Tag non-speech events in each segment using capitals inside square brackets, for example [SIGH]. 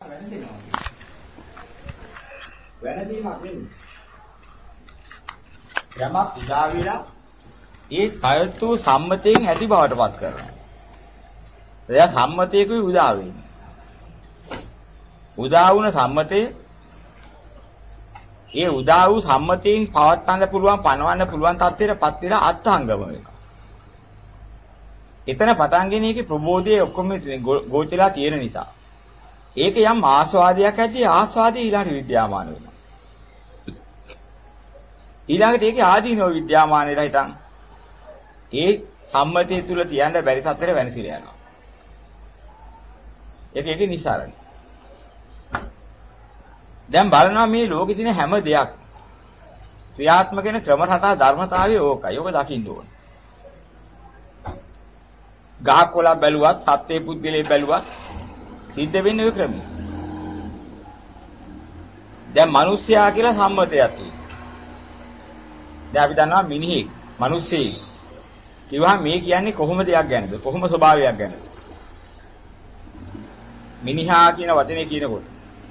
වැනදෙනවා. වැනදීමක් නෙමෙයි. යමක් උදා වෙලා ඒ කයතු සම්මතයෙන් ඇති බවට පත් කරනවා. එයා සම්මතයකුයි උදා වෙන්නේ. උදා වුණ සම්මතයේ ඒ උදා වූ සම්මතයෙන් පවත්වන්න පුළුවන් පනවන්න පුළුවන් තත්ත්වයටපත් වෙලා අත්හංගම වෙනවා. එතන පටන් ගෙන එකේ ප්‍රබෝධයේ ඔක්කොම ගෝචරලා තියෙන නිසා. ඒක යම් ආස්වාදයක් ඇති ආස්වාදයේ ඊළඟට විද්‍යාමාන වෙනවා. ඊළඟට ඒකේ ආදීනෝ විද්‍යාමානෙට හිටන් ඒ සම්මතිය තුල තියන්න බැරි තත්ත්වෙට වෙනසිලා යනවා. ඒක ඒකේ නිසාරණි. දැන් බලනවා මේ ලෝකෙ තියෙන හැම දෙයක් ක්‍රියාත්මක වෙන ක්‍රම රටා ධර්මතාවය ඕකයි. ඕක දකින්න ඕන. ගහක් කොළ බැලුවත් සත්වේ පුද්ගලයේ බැලුවත් සිද්ධ වෙන්නේ ওই ක්‍රමය. දැන් මිනිස්සයා කියලා සම්මතයක් තියෙනවා. දැන් අපි දන්නවා මිනිහෙක්, මිනිස්සෙක්. කිව්වහම මේ කියන්නේ කොහොම දෙයක් ගැනද? කොහොම ස්වභාවයක් ගැනද? මිනිහා කියන වචනේ කියනකොට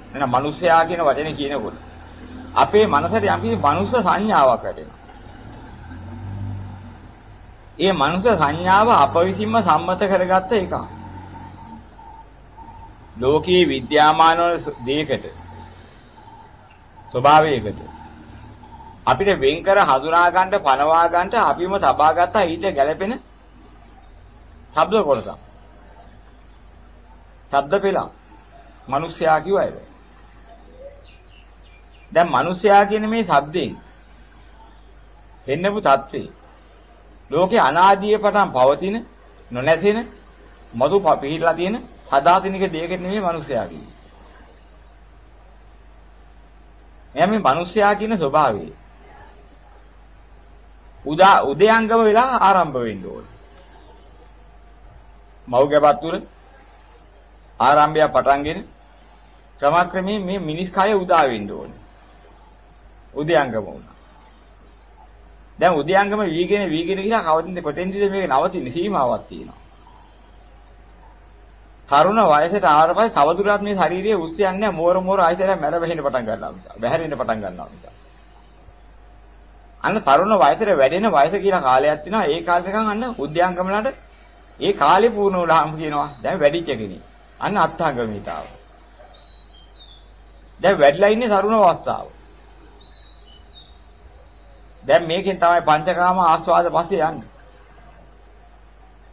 එහෙනම් මිනිස්සයා කියන වචනේ කියනකොට අපේ මනසට යම්කිසි මනුස්ස සංඥාවක් ඇතිවෙනවා. ඒ මනුස්ස සංඥාව අප විසින්ම සම්මත කරගත්ත එකක්. ලෝකයේ විද්‍යාමාන වන දෙයකට ස්වභාවයකට අපිට වෙන් කර හඳුනා ගන්න පනවා ගන්න අපිම තබා ගත්ත ඊට ගැළපෙන ශබ්ද කොටසක්. ශබ්ද පෙළක්. මිනිස්සයා කියවයිද? දැන් මිනිස්සයා කියන මේ ශබ්දයෙන් පෙන්නපු தત્වේ ලෝකේ අනාදිය පටන් පවතින නොනැසෙන මතු පිහිටලා තියෙන සදාතනික දෙයකට නෙමෙයි මිනිස්සයා කියන්නේ. එයා මේ මිනිස්සයා කියන ස්වභාවය. උදා උදයංගම වෙලා ආරම්භ වෙන්න ඕනේ. මව්ගබත් තුර ආරම්භය පටන්ගෙන ක්‍රමක්‍රමයෙන් මේ මිනිස් කය උදා වෙන්න ඕනේ. උදයංගම වුණා. දැන් උදයංගම වීගෙන වීගෙන ගිහලා කවදින්ද කොතෙන්ද මේක නවතින්නේ සීමාවක් තියෙනවා. තරුණ වයසට ආවට පස්සේ තවදුරටත් මේ ශාරීරියේ උස් යන්නේ මෝර මෝර ආයතන මැර බැහෙන්න පටන් ගන්නවා. බැහැරෙන්න පටන් ගන්නවා. අන්න තරුණ වයසට වැඩෙන වයස කියලා කාලයක් තියෙනවා. ඒ කාලේ නිකන් අන්න උද්‍යංගමලට ඒ කාලේ පුහුණු වුණාම කියනවා. දැන් වැඩිච්ච කෙනෙක්. අන්න අත්ංගමීට ආවා. දැන් වැඩිලා ඉන්නේ තරුණ අවස්ථාව. දැන් මේකෙන් තමයි පංචකාම ආස්වාද පස්සේ යන්නේ.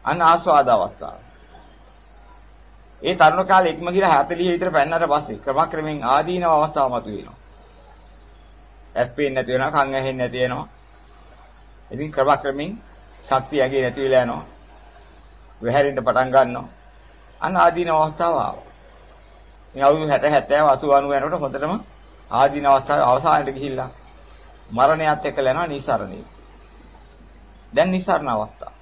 අන්න ආස්වාද අවස්ථාව. ඒ තරුණ කාලේ ඉක්ම ගිහලා 40 විතර පෙන්නට පස්සේ ක්‍රමක්‍රමෙන් ආදීනව අවස්ථාව මතුවෙනවා. ඇස් පේන්නේ නැති වෙනවා, කන් ඇහෙන්නේ නැති වෙනවා. ඉතින් ක්‍රමක්‍රමෙන් ශක්තිය ඇගේ නැති වෙලා යනවා. වැහැරෙන්න පටන් ගන්නවා. අන්න ආදීන අවස්ථාව ආවා. මේ අවුරුදු 60 70 80 90 යනකොට හොඳටම ආදීන අවස්ථාවේ අවසානයට ගිහිල්ලා මරණයත් එක්කලා යනවා නිසරණේ. දැන් නිසරණ අවස්ථාව.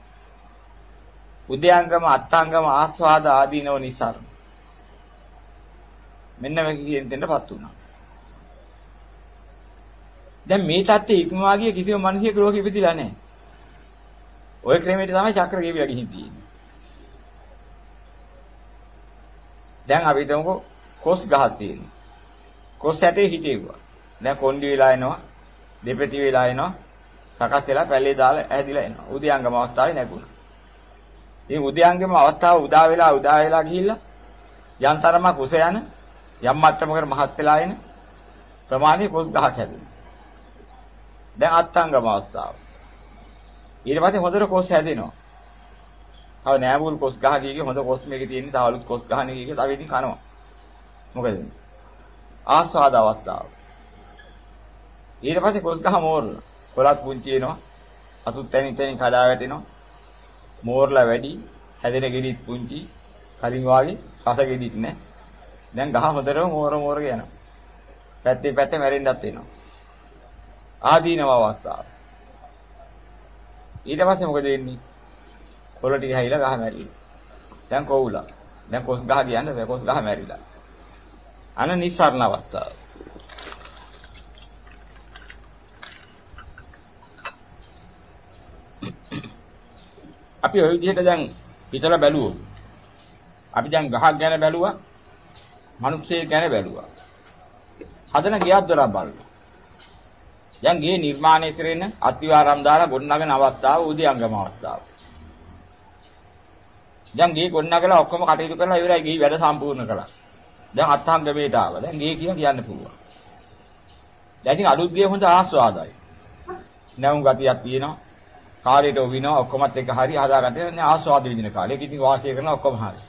උද්‍යංගම අත්ංගම ආස්වාද ආදීනව නිසා මෙන්න මේක කියන දෙන්නපත් වුණා. දැන් මේ தත්ත්වයේ ඉක්මවා ගිය කිසිම මිනිහෙක් ලෝකෙ ඉපදිලා නැහැ. ওই ක්‍රමයට තමයි චක්‍ර ගෙවිලා ගිහින් තියෙන්නේ. දැන් අපි හිතමුකෝ කොස් ගහක් තියෙනවා. කොස් ඇටේ හිටියුවා. දැන් කොණ්ඩි වෙලා එනවා. දෙපැති වෙලා එනවා. සකස් වෙලා පැලේ දාලා ඇහැදිලා එනවා. උද්‍යංගම අවස්ථාවේ නැගුණා. ඉතින් උද්‍යංගම අවස්ථාව උදා වෙලා උදා වෙලා ගිහිල්ලා යම් තරමක් උස යන යම් මට්ටමකට මහත් වෙලා එන ප්‍රමාණය කොස් ගහක් හැදෙනවා. දැන් අත්ංගම අවස්ථාව. ඊට පස්සේ හොඳට කොස් හැදෙනවා. තව නෑමුල් කොස් ගහ කීකේ හොඳ කොස් මේකේ තියෙන්නේ තව අලුත් කොස් ගහන කීකේ තව ඉතින් කනවා. මොකද ආස්වාද අවස්ථාව. ඊට පස්සේ කොස් ගහ මෝරලා. කොලත් පුංචි වෙනවා. අතුත් තැනින් තැනින් කඩා වැටෙනවා. මෝරලා වැඩි, හැදෙන ගෙඩිත් පුංචි, කලින් වාගේ රස ගෙඩිත් නැහැ. දැන් ගහ හොඳටම මෝර මෝර යනවා. පැත්තේ පැත්තේ මැරෙන්නත් වෙනවා. ආදීනව අවස්ථාව. ඊට පස්සේ මොකද වෙන්නේ? කොළ ටික හැයිලා ගහ මැරිලා. දැන් කොවුලා. දැන් කොස් ගහ කියන්නේ බෑ කොස් ගහ මැරිලා. අන නිස්සාරණ අවස්ථාව. අපි ওই විදිහට දැන් හිතලා බැලුවොත් අපි දැන් ගහක් ගැන බැලුවා මිනිස්සේ ගැන බැලුවා. හදන ගියක් දොරක් බලනවා. දැන් ගේ නිර්මාණය කරන අතිවාරම් දාලා ගොඩනගන අවස්ථාව උදයංගම අවස්ථාව. දැන් ගේ ගොඩනගලා ඔක්කොම කටයුතු කරලා ඉවරයි ගේ වැඩ සම්පූර්ණ කළා. දැන් අත්හංගමේට ආවා. දැන් ගේ කියලා කියන්න පුළුවන්. දැන් ඉතින් අලුත් ගේ හොඳ ආස්වාදයි. නැවුම් ගතියක් තියෙනවා. කාර්යයට ඔවිනවා ඔක්කොමත් එක හරි හදාගත්තේ නේ ආස්වාද විඳින කාලේ. ඒක ඉතින් වාසිය කරන ඔක්කොම හරි.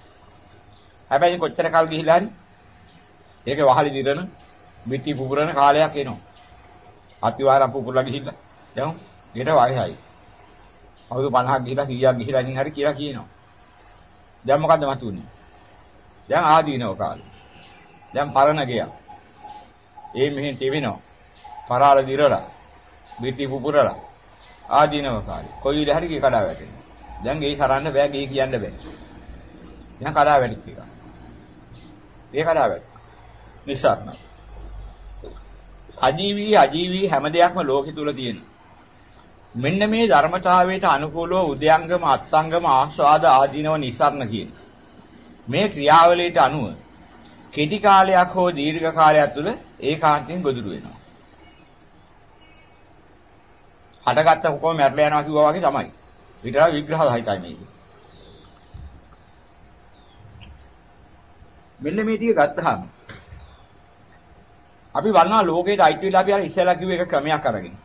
හැබැයි කොච්චර කල් ගිහිලා හරි ඒක වහලි දිරන මිටි පුපුරන කාලයක් එනවා. අතිවාරම් පුපුරලා ගිහිල්ලා දැන් ඊට වයසයි. අවුරුදු 50ක් ගිහිලා 100ක් ගිහිලා ඉතින් හරි කියලා කියනවා. දැන් මොකද්ද මතුනේ? දැන් ආදීනව කාලේ. දැන් පරණ ගියා. ඒ මෙහෙන් තෙවෙනවා. පරාල දිරලා මිටි පුපුරලා ආදීනව කාලේ. කොයි විදිහ හරි ගේ කඩා වැටෙනවා. දැන් ගේ කරන්න බෑ ගේ කියන්න බෑ. දැන් කඩා වැටිච්ච එක. ඒ කඩා වැටෙනවා. නිසාරණ. අජීවී අජීවී හැම දෙයක්ම ලෝකෙ තුල තියෙනවා. මෙන්න මේ ධර්මතාවයට අනුකූලව උද්‍යංගම අත්ංගම ආස්වාද ආදීනව නිසරණ කියන. මේ ක්‍රියාවලියට අනුව කෙටි කාලයක් හෝ දීර්ඝ කාලයක් තුළ ඒකාන්තයෙන් ගොදුරු වෙනවා. හටගත්ත කොහොම මැරලා යනවා කිව්වා වගේ තමයි. විතර විග්‍රහ සහිතයි මේක. මෙන්න මේ ටික ගත්තාම අපි වන්නා ලෝකේට අයිති වෙලා අපි අර ඉස්සෙල්ලා කිව්ව එක ක්‍රමයක් අරගෙන.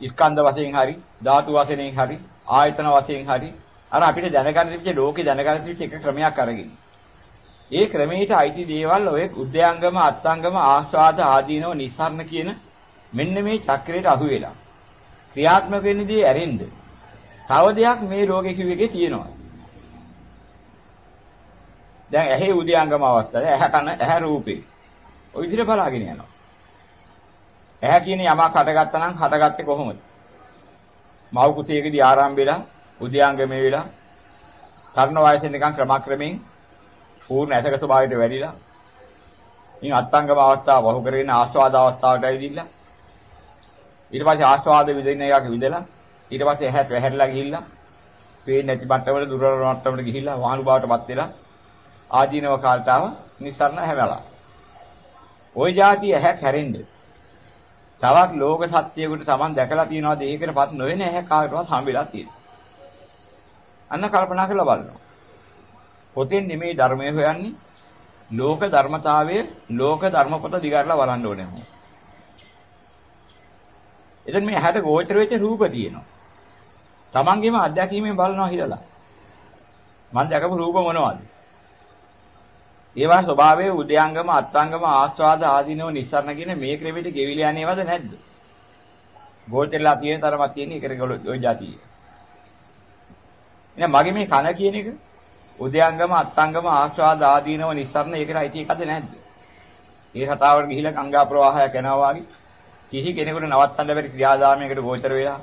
ස්කන්ධ වශයෙන් හරි, ධාතු වශයෙන් හරි, ආයතන වශයෙන් හරි අර අපිට දැනගන්න තිබිච්ච ලෝකේ දැනගන්න තිබිච්ච එක ක්‍රමයක් අරගෙන. ඒ ක්‍රමයට අයිති දේවල් ඔය උද්‍යංගම, අත්ංගම, ආස්වාද ආදීනව නිස්සාරණ කියන මෙන්න මේ චක්‍රයට අහු වෙලා. ක්‍රියාත්මක වෙන්නේදී ඇරෙන්න. තව දෙයක් මේ රෝගේ කිව් එකේ තියෙනවා. දැන් ඇහි උද්‍යංගම අවස්ථාවේ ඇහැ කන ඇහැ රූපේ ওই විදිහට බලාගෙන යනවා. ඇහැ කියන යමක් හටගත්තා නම් හටගත්තේ කොහොමද? මව් කුසයකදී ආරම්භ වෙලා උද්‍යාංගමේ වෙලා තරුණ වයසේ නිකන් ක්‍රමක්‍රමයෙන් පූර්ණ ඇසක ස්වභාවයට වැඩිලා ඉතින් අත්ංගම අවස්ථාව වහු කරගෙන ආස්වාද අවස්ථාවට ඇවිදිලා ඊට පස්සේ ආස්වාද විඳින එකක විඳලා ඊට පස්සේ ඇහැට වැහැරලා ගිහිල්ලා පේන්නේ නැති මට්ටමට දුර්වල මට්ටමට ගිහිල්ලා වහලු බවටපත් වෙලා ආදීනව කාලට ආව නිසරණ හැමලා. ওই જાතිය ඇහැක් හැරෙන්නේ. තවත් ලෝක සත්‍යයකට Taman දැකලා තියෙනවාද ඒකටපත් නොවන ඇහැ කාටවත් හම්බෙලා තියෙනවා. අන්න කල්පනා කරලා බලනවා. පොතෙන් නෙමේ ධර්මය හොයන්නේ ලෝක ධර්මතාවයේ ලෝක ධර්මපත දිගාරලා බලන්න ඕනේ. එතෙන් මේ ඇහැට ගෝචර වෙච්ච රූප තියෙනවා. Tamanගේම අත්දැකීමෙන් බලනවා හිතලා. මම දැකපු රූප මොනවද? ඒවා ස්වභාවයේ උද්‍යංගම අත්ංගම ආස්වාද ආදීනව නිස්සරණ කියන මේ ක්‍රමෙට ගෙවිලා යන්නේවද නැද්ද? ගෝල්ටෙල්ලා තියෙන තරමක් තියෙන එකට ඔය જાතිය. එහෙනම් මගේ මේ කන කියන එක උද්‍යංගම අත්ංගම ආස්වාද ආදීනව නිස්සරණ ඒකට අයිති එකද නැද්ද? ඒ රටාවට ගිහිලා ගංගා ප්‍රවාහයක් යනවා වගේ කිසි කෙනෙකුට නවත්තන්න බැරි ක්‍රියාදාමයකට ගෝචර වෙලා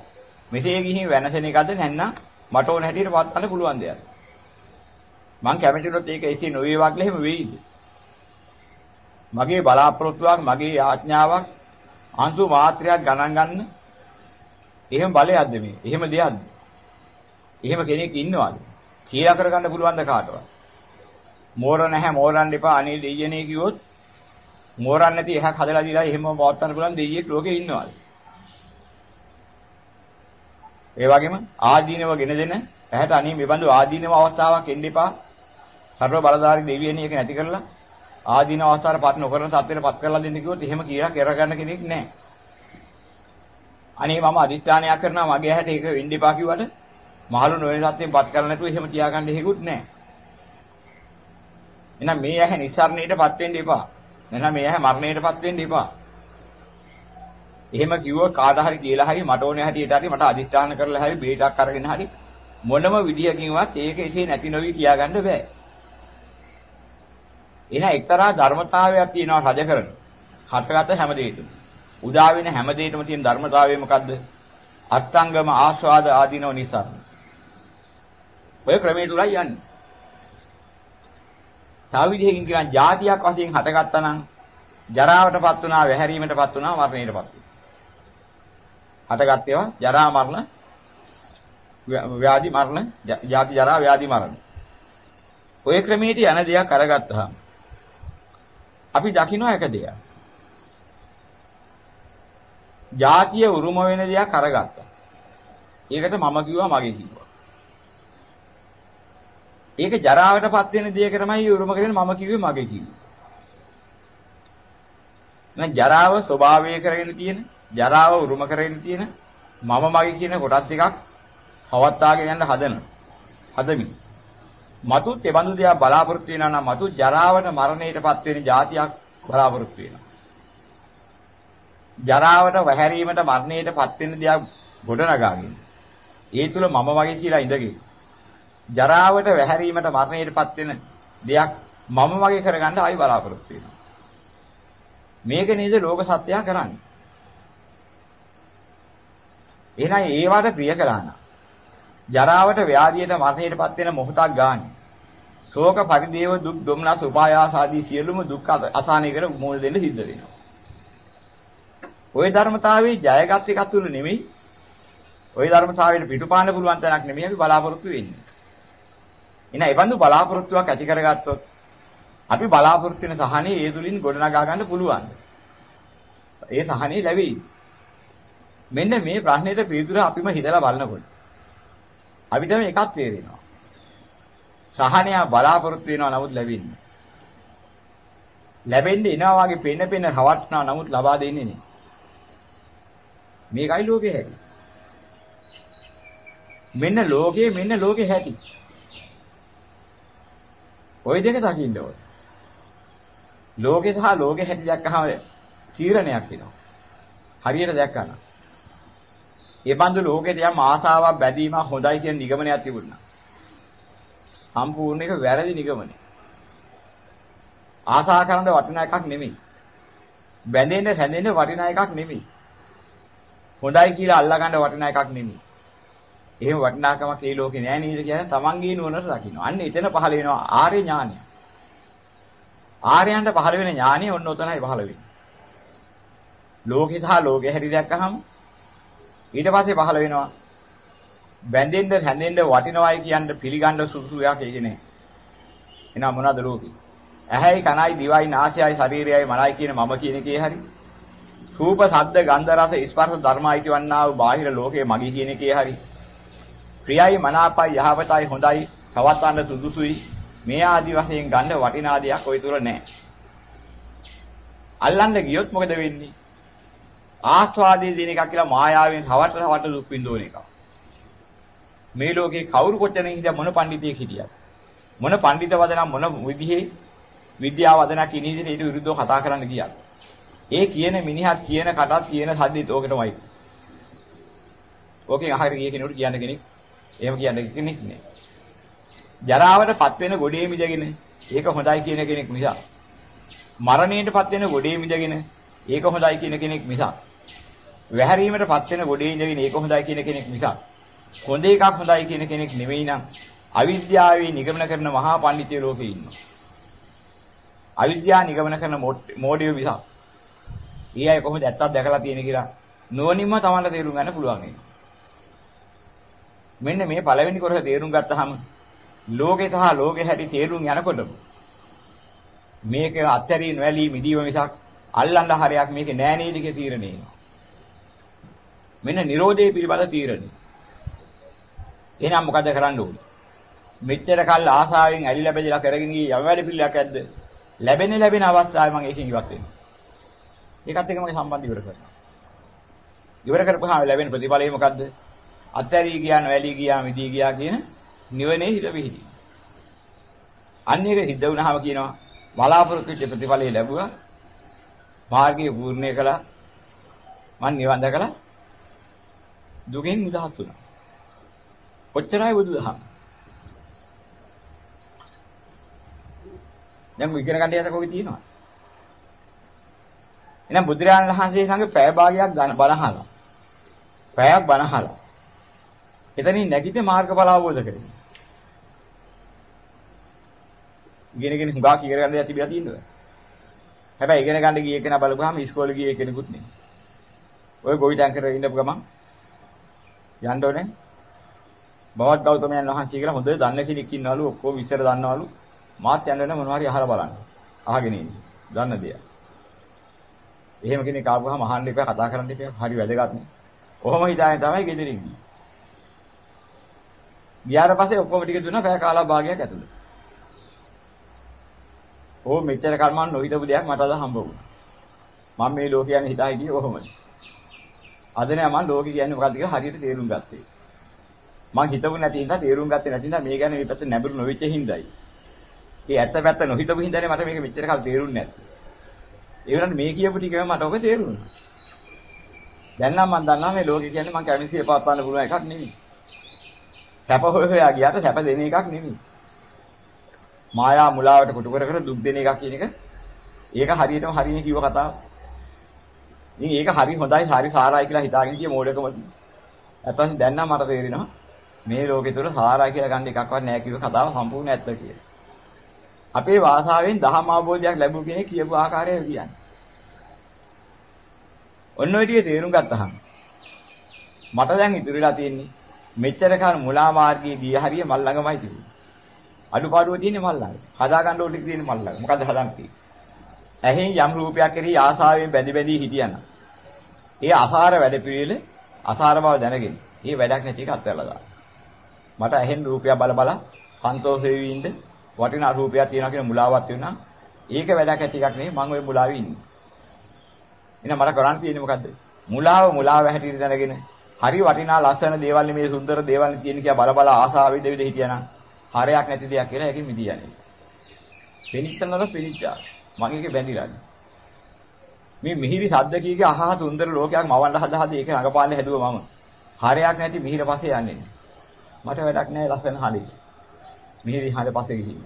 මෙසේ ගිහින් වෙනසෙන එකද නැත්නම් මට ඕන හැටියට පවත්වන්න පුළුවන් දෙයක්. මං කැමති වුණොත් ඒක එසේ නොවේවා කියලා එහෙම වෙයිද? මගේ බලාපොරොත්තුවක් මගේ ආඥාවක් අන්තු මාත්‍රයක් ගණන් ගන්න එහෙම බලයක්ද මේ? එහෙම දෙයක්ද? එහෙම කෙනෙක් ඉන්නවද? කියලා කරගන්න පුළුවන්ද කාටවත්? මෝර නැහැ මෝරන්න එපා අනේ දෙයියනේ කිව්වොත් මෝරන්න නැති එකක් හදලා දීලා එහෙම පවත්වන්න පුළුවන් දෙයියෙක් ලෝකේ ඉන්නවද? ඒ වගේම ආදීනව ගෙන දෙන ඇහැට අනේ මේ බඳු ආදීනව අවස්ථාවක් එන්න එපා සර්ව බලධාරී දෙවියන් එක නැති කරලා ආදීන අවස්ථාවට පත් නොකරන සත්‍යයට පත් කරලා දෙන්න කිව්වොත් එහෙම කියලා කරගන්න කෙනෙක් නැහැ. අනේ මම අදිස්ථානයක් කරනවා මගේ ඇහැට ඒක වෙන්න එපා කිව්වට මහලු නොවන සත්‍යයෙන් පත් කරලා නැතුව එහෙම තියාගන්න හේකුත් නැහැ. එහෙනම් මේ ඇහැ නිස්සාරණයටපත් වෙන්න එපා. එහෙනම් මේ ඇහැ මරණයටපත් වෙන්න එපා. එහෙම කිව්වොත් කාට හරි කියලා හරි මට ඕනේ හැටියට හරි මට අදිස්ථාන කරලා හරි බේටක් අරගෙන හරි මොනම විදියකින්වත් ඒක එසේ නැති නොවි තියාගන්න බෑ. එන එක්තරා ධර්මතාවයක් තියෙනවා රජ කරන. හටගත හැම දෙයකම. උදා වෙන හැම දෙයකම තියෙන ධර්මතාවය මොකද්ද? අත්ංගම ආස්වාද ආදීනව නිසා. ඔය ක්‍රමයේ තුලයි යන්නේ. තව විදිහකින් කියනවා જાතියක් වශයෙන් හටගත්තා නම් ජරාවටපත් වුණා, වැහැරීමටපත් වුණා, මරණයටපත් වුණා. හටගත් ඒවා ජරා මරණ ව්‍යාධි මරණ, ජාති ජරා ව්‍යාධි මරණ. ඔය ක්‍රමයට යන දෙයක් අරගත්තාම අපි දකින්න එක දෙයක්. ජාතිය උරුම වෙන දෙයක් අරගත්තා. ඒකට මම කිව්වා මගේ කිව්වා. ඒක ජරාවටපත් වෙන දෙයක තමයි උරුම කරගෙන මම කිව්වේ මගේ කිව්වේ. නැත්නම් ජරාව ස්වභාවය කරගෙන තියෙන, ජරාව උරුම කරගෙන තියෙන මම මගේ කියන කොටස් දෙකක් පවත්වාගෙන යන්න හදන. හදමි. මතුත් ඒ බඳු දෙයක් බලාපොරොත්තු වෙනා නම් මතු ජරාවට මරණයටපත් වෙන જાතියක් බලාපොරොත්තු වෙනවා. ජරාවට වැහැරීමට මරණයටපත් වෙන දෙයක් ගොඩනගාගෙන. ඒ තුල මම වගේ කියලා ඉඳගෙන. ජරාවට වැහැරීමට මරණයටපත් වෙන දෙයක් මම වගේ කරගන්න ආයි බලාපොරොත්තු වෙනවා. මේක නේද ලෝක සත්‍යය කරන්නේ. එහෙනම් ඒවට ප්‍රිය කළා නම් ජරාවට ව්‍යාධියට මරණයටපත් වෙන මොහොතක් ගන්න. ශෝක පරිදේව දුක් දුම්නස් උපායාස ආදී සියලුම දුක් අසහනය කර මූල දෙන්න සිද්ධ වෙනවා. ওই ධර්මතාවයේ ජයගත් එකක් තුල නෙමෙයි. ওই ධර්මතාවයට පිටුපාන්න පුළුවන් තැනක් නෙමෙයි අපි බලාපොරොත්තු වෙන්නේ. එන ඒ බඳු බලාපොරොත්තුවක් ඇති කරගත්තොත් අපි බලාපොරොත්තු වෙන සහනේ ඒ තුලින් ගොඩනගා ගන්න පුළුවන්. ඒ සහනේ ලැබෙයි. මෙන්න මේ ප්‍රශ්නෙට පිළිතුර අපිම හිතලා බලනකොට අපිට මේකක් තේරෙනවා. සහනය බලාපොරොත්තු වෙනවා නමුත් ලැබෙන්නේ. ලැබෙන්නේ එනවා වගේ පෙන්න පෙන්න රවට්ටනවා නමුත් ලබා දෙන්නේ නෑ. මේකයි ලෝකේ හැටි. මෙන්න ලෝකේ මෙන්න ලෝකේ හැටි. ওই දෙක දකින්න ඕනේ. ලෝකේ සහ ලෝකේ හැටි දැක්කහම තීරණයක් එනවා. හරියට දැක්කම. ඒ බඳු ලෝකේ තියම් ආසාවක් බැඳීමක් හොඳයි කියන නිගමනයක් තිබුණා. සම්පූර්ණ එක වැරදි නිගමනය. ආසා කරන්න වටිනා එකක් නෙමෙයි. බැඳෙන්න හැඳෙන්න වටිනා එකක් නෙමෙයි. හොඳයි කියලා අල්ලගන්න වටිනා එකක් නෙමෙයි. එහෙම වටිනාකමක් ඒ ලෝකේ නෑ නේද කියන්නේ තමන්ගේ නුවණට දකින්න. අන්න එතන පහළ වෙනවා ආර්ය ඥානය. ආර්යයන්ට පහළ වෙන ඥානය ඔන්න ඔතනයි පහළ වෙන්නේ. ලෝකේ සහ ලෝකේ හැටි දැක්කහම ඊට පස්සේ පහළ වෙනවා බැඳෙන්න හැඳෙන්න වටිනවයි කියන්න පිළිගන්න සුසුයක් ඒක නෑ. එහෙනම් මොනවද ලෝකේ? ඇහැයි කනයි දිවයි නාසයයි ශරීරයයි මනයි කියන මම කියන එකේ හරි රූප ශබ්ද ගන්ධ රස ස්පර්ශ ධර්මයි කියවන්නා වූ බාහිර ලෝකයේ මගේ කියන එකේ හරි ප්‍රියයි මනාපයි යහපතයි හොඳයි පවත්වන්න සුදුසුයි මේ ආදි වශයෙන් ගන්න වටිනා දෙයක් ওই තුර නැහැ. අල්ලන්න ගියොත් මොකද වෙන්නේ? ආස්වාදයේ දින එකක් කියලා මායාවෙන් හවට හවට දුක් විඳෝන එක. මේ ලෝකේ කවුරු කොච්චර හිටියා මොන පඬිතියෙක් හිටියත් මොන පඬිත වදනම් මොන විදිහේ විද්‍යාව වදනක් ඉන විදිහට ඊට විරුද්ධව කතා කරන්න ගියත් ඒ කියන මිනිහත් කියන කටත් කියන සද්දෙත් ඕකටමයි. ඕකෙන් අහකට ගිය කෙනෙකුට කියන්න කෙනෙක් එහෙම කියන්න කෙනෙක් නෑ. ජරාවටපත් වෙන ගොඩේ මිදගෙන ඒක හොඳයි කියන කෙනෙක් මිසක් මරණයටපත් වෙන ගොඩේ මිදගෙන ඒක හොඳයි කියන කෙනෙක් මිසක් වැහැරීමටපත් වෙන ගොඩේ ඉඳගෙන ඒක හොඳයි කියන කෙනෙක් මිසක් හොඳ එකක් හොඳයි කියන කෙනෙක් නෙවෙයි නම් අවිද්‍යාවේ නිගමන කරන මහා පඬිතුය ලෝකේ ඉන්නවා. අවිද්‍යාව නිගමන කරන මෝඩියෝ මිසක්. ඊ අය කොහොමද ඇත්තක් දැකලා තියෙන්නේ කියලා නුවණින්ම තමන්ට තේරුම් ගන්න පුළුවන් ඒක. මෙන්න මේ පළවෙනි කොටස තේරුම් ගත්තාම ලෝකේ සහ ලෝකේ හැටි තේරුම් යනකොටම මේක අත්හැරී නොඇලී මිදීම මිසක් අල්ලන්න හරයක් මේකේ නෑ නේද කියලා තීරණය එනවා. මෙන්න Nirodhe පිළිබඳ තීරණය. එහෙනම් මොකද කරන්න ඕනේ? මෙච්චර කල් ආසාවෙන් ඇලිලා බැඳලා කරගෙන ගිය යම් වැඩ පිළිලක් ඇද්ද? ලැබෙන්නේ ලැබෙන අවස්ථාවේ මම ඒකෙන් ඉවත් වෙනවා. ඒකත් එක්ක මගේ සම්බන්ධ ඉවර කරනවා. ඉවර කරපුවාම ලැබෙන ප්‍රතිඵලය මොකද්ද? අත්හැරී ගියා නොඇලී ගියා මිදී ගියා කියන නිවනේ හිත පිහිටි. අන්න ඒක සිද්ධ වුණාම කියනවා බලාපොරොත්තු වෙච්ච ප්‍රතිඵලය ලැබුවා. මාර්ගය පූර්ණය කළා. මන් නිවන් දැකලා දුකෙන් නිදහස් වුණා. ඔච්චරයි බුදුදහම. දැන් ඉගෙන ගන්න යත කොහේ තියෙනවද? එහෙනම් බුදුරජාණන් වහන්සේ ළඟ පැය භාගයක් බණහලා. පැයක් බණහලා. එතනින් නැගිට මාර්ගඵල අවබෝධ කරගන්න. ඉගෙනගෙන හුඟා කීකර ගන්න යති බිලා තියෙනවා. හැබැයි ඉගෙන ගන්න ගියේ කෙනා බලපුවාම ඉස්කෝලේ ගියේ කෙනෙකුත් නෙමෙයි. ඔය ගොවි ටැංකරේ ඉන්නපු ගමන් යන්න ඕනේ. බවත් ගෞතමයන් වහන්සේ කියලා හොඳට දන්න කෙනෙක් ඉන්නවලු ඔක්කොම විතර දන්නවලු. මාත් යන්න ඕනේ මොනවා හරි අහලා බලන්න. අහගෙන ඉන්න. දන්න දෙයක්. එහෙම කෙනෙක් ආවම අහන්න එපා කතා කරන්න එපා. හරි වැදගත් නේ. ඔහොම හිතාගෙන තමයි ගෙදරින් ගියේ. ගියාට පස්සේ ඔක්කොම ටික දුන්නා පැය කාලා භාගයක් ඇතුළත. ඕ මෙච්චර කල් මම නොහිතපු දෙයක් මට අද හම්බ වුණා. මම මේ ලෝකේ යන හිතා හිටියේ කොහොමද? අද නෑ මම ලෝකේ කියන්නේ මොකද්ද කියලා හරියට තේරුම් ගත්තේ. මං හිතපු නැති හින්දා තේරුම් ගත්තේ නැති හින්දා මේ ගැන මේ පැත්ත නැඹුරු නොවිච්ච හින්දායි. ඒ ඇත්ත පැත්ත නොහිතපු හින්දානේ මට මේක මෙච්චර කල් තේරුන්නේ නැත්තේ. ඒ වුණාට මේ කියපු ටිකම මට ඔක තේරුණා. දැන් නම් මම දන්නවා මේ ලෝකේ කියන්නේ මං කැමතිසිය පවත්වන්න පුළුවන් එකක් නෙමෙයි. සැප හොය හොයා ගියාට සැප දෙන එකක් නෙමෙයි. මායා මුලාවට කොට කර කර දුක් දෙන එකක් කියන එක ඒක හරියටම හරියනේ කිව්ව කතාව. ඉතින් ඒක හරි හොඳයි හරි සාරයි කියලා හිතාගෙන ගිය මෝඩකම. නැත්නම් දැන් නම් මට තේරෙනවා මේ ලෝකෙ තුල සාරයි කියලා ගන්න එකක්වත් නැහැ කිව්ව කතාව සම්පූර්ණ ඇත්ත කියලා. අපේ වාසාවෙන් දහම අවබෝධයක් ලැබුව කෙනෙක් කියපු ආකාරය කියන්නේ. ඔන්න ඔය ටික තේරුම් ගත්තහම මට දැන් ඉතුරුලා තියෙන්නේ මෙච්චර කාල මුලා මාර්ගයේ ගිය හරිය මල් ළඟමයි තිබුණේ. අඩුපාඩුව තියෙන්නේ මල් ළඟ. හදා ගන්න ඕන ටික තියෙන්නේ මල් ළඟ. මොකද හදන්න තියෙන්නේ? ඇහෙන් යම් රූපයක් කෙරෙහි ආසාවෙන් බැඳි බැඳි හිටියනම් ඒ අසාර වැඩ පිළිවෙල අසාර බව දැනගෙන ඒ වැඩක් නැති එක අත්හැරලා දාන්න. මට ඇහෙන් රූපයක් බල බල සන්තෝෂ වෙවි ඉන්න වටිනා රූපයක් තියෙනවා කියන මුලාවක් වෙනවා. ඒක වැඩක් ඇති එකක් නෙවෙයි මම ওই මුලාවේ ඉන්නේ. එහෙනම් මට කරන්න තියෙන්නේ මොකද්ද? මුලාව මුලාව හැටියට දැනගෙන හරි වටිනා ලස්සන දේවල් මේ සුන්දර දේවල් තියෙන කියලා බල බල ආසාව විද විද හිටියනම් හරයක් නැති දෙයක් කියලා ඒකෙන් මිදියන්නේ. පෙනිච්චනර පෙනිච්චා. මගේ එක බැඳිලා. මේ මිහිරි ශබ්ද කීකේ අහහ සුන්දර ලෝකයක් මවන්න හද හද ඒක රඟපාන්නේ හැදුවා මම. හරයක් නැති මිහිර පස්සේ යන්නේ නෑ. මට වැඩක් නෑ ලස්සන හරි. මිහිරි හරි පස්සේ ගිහින්.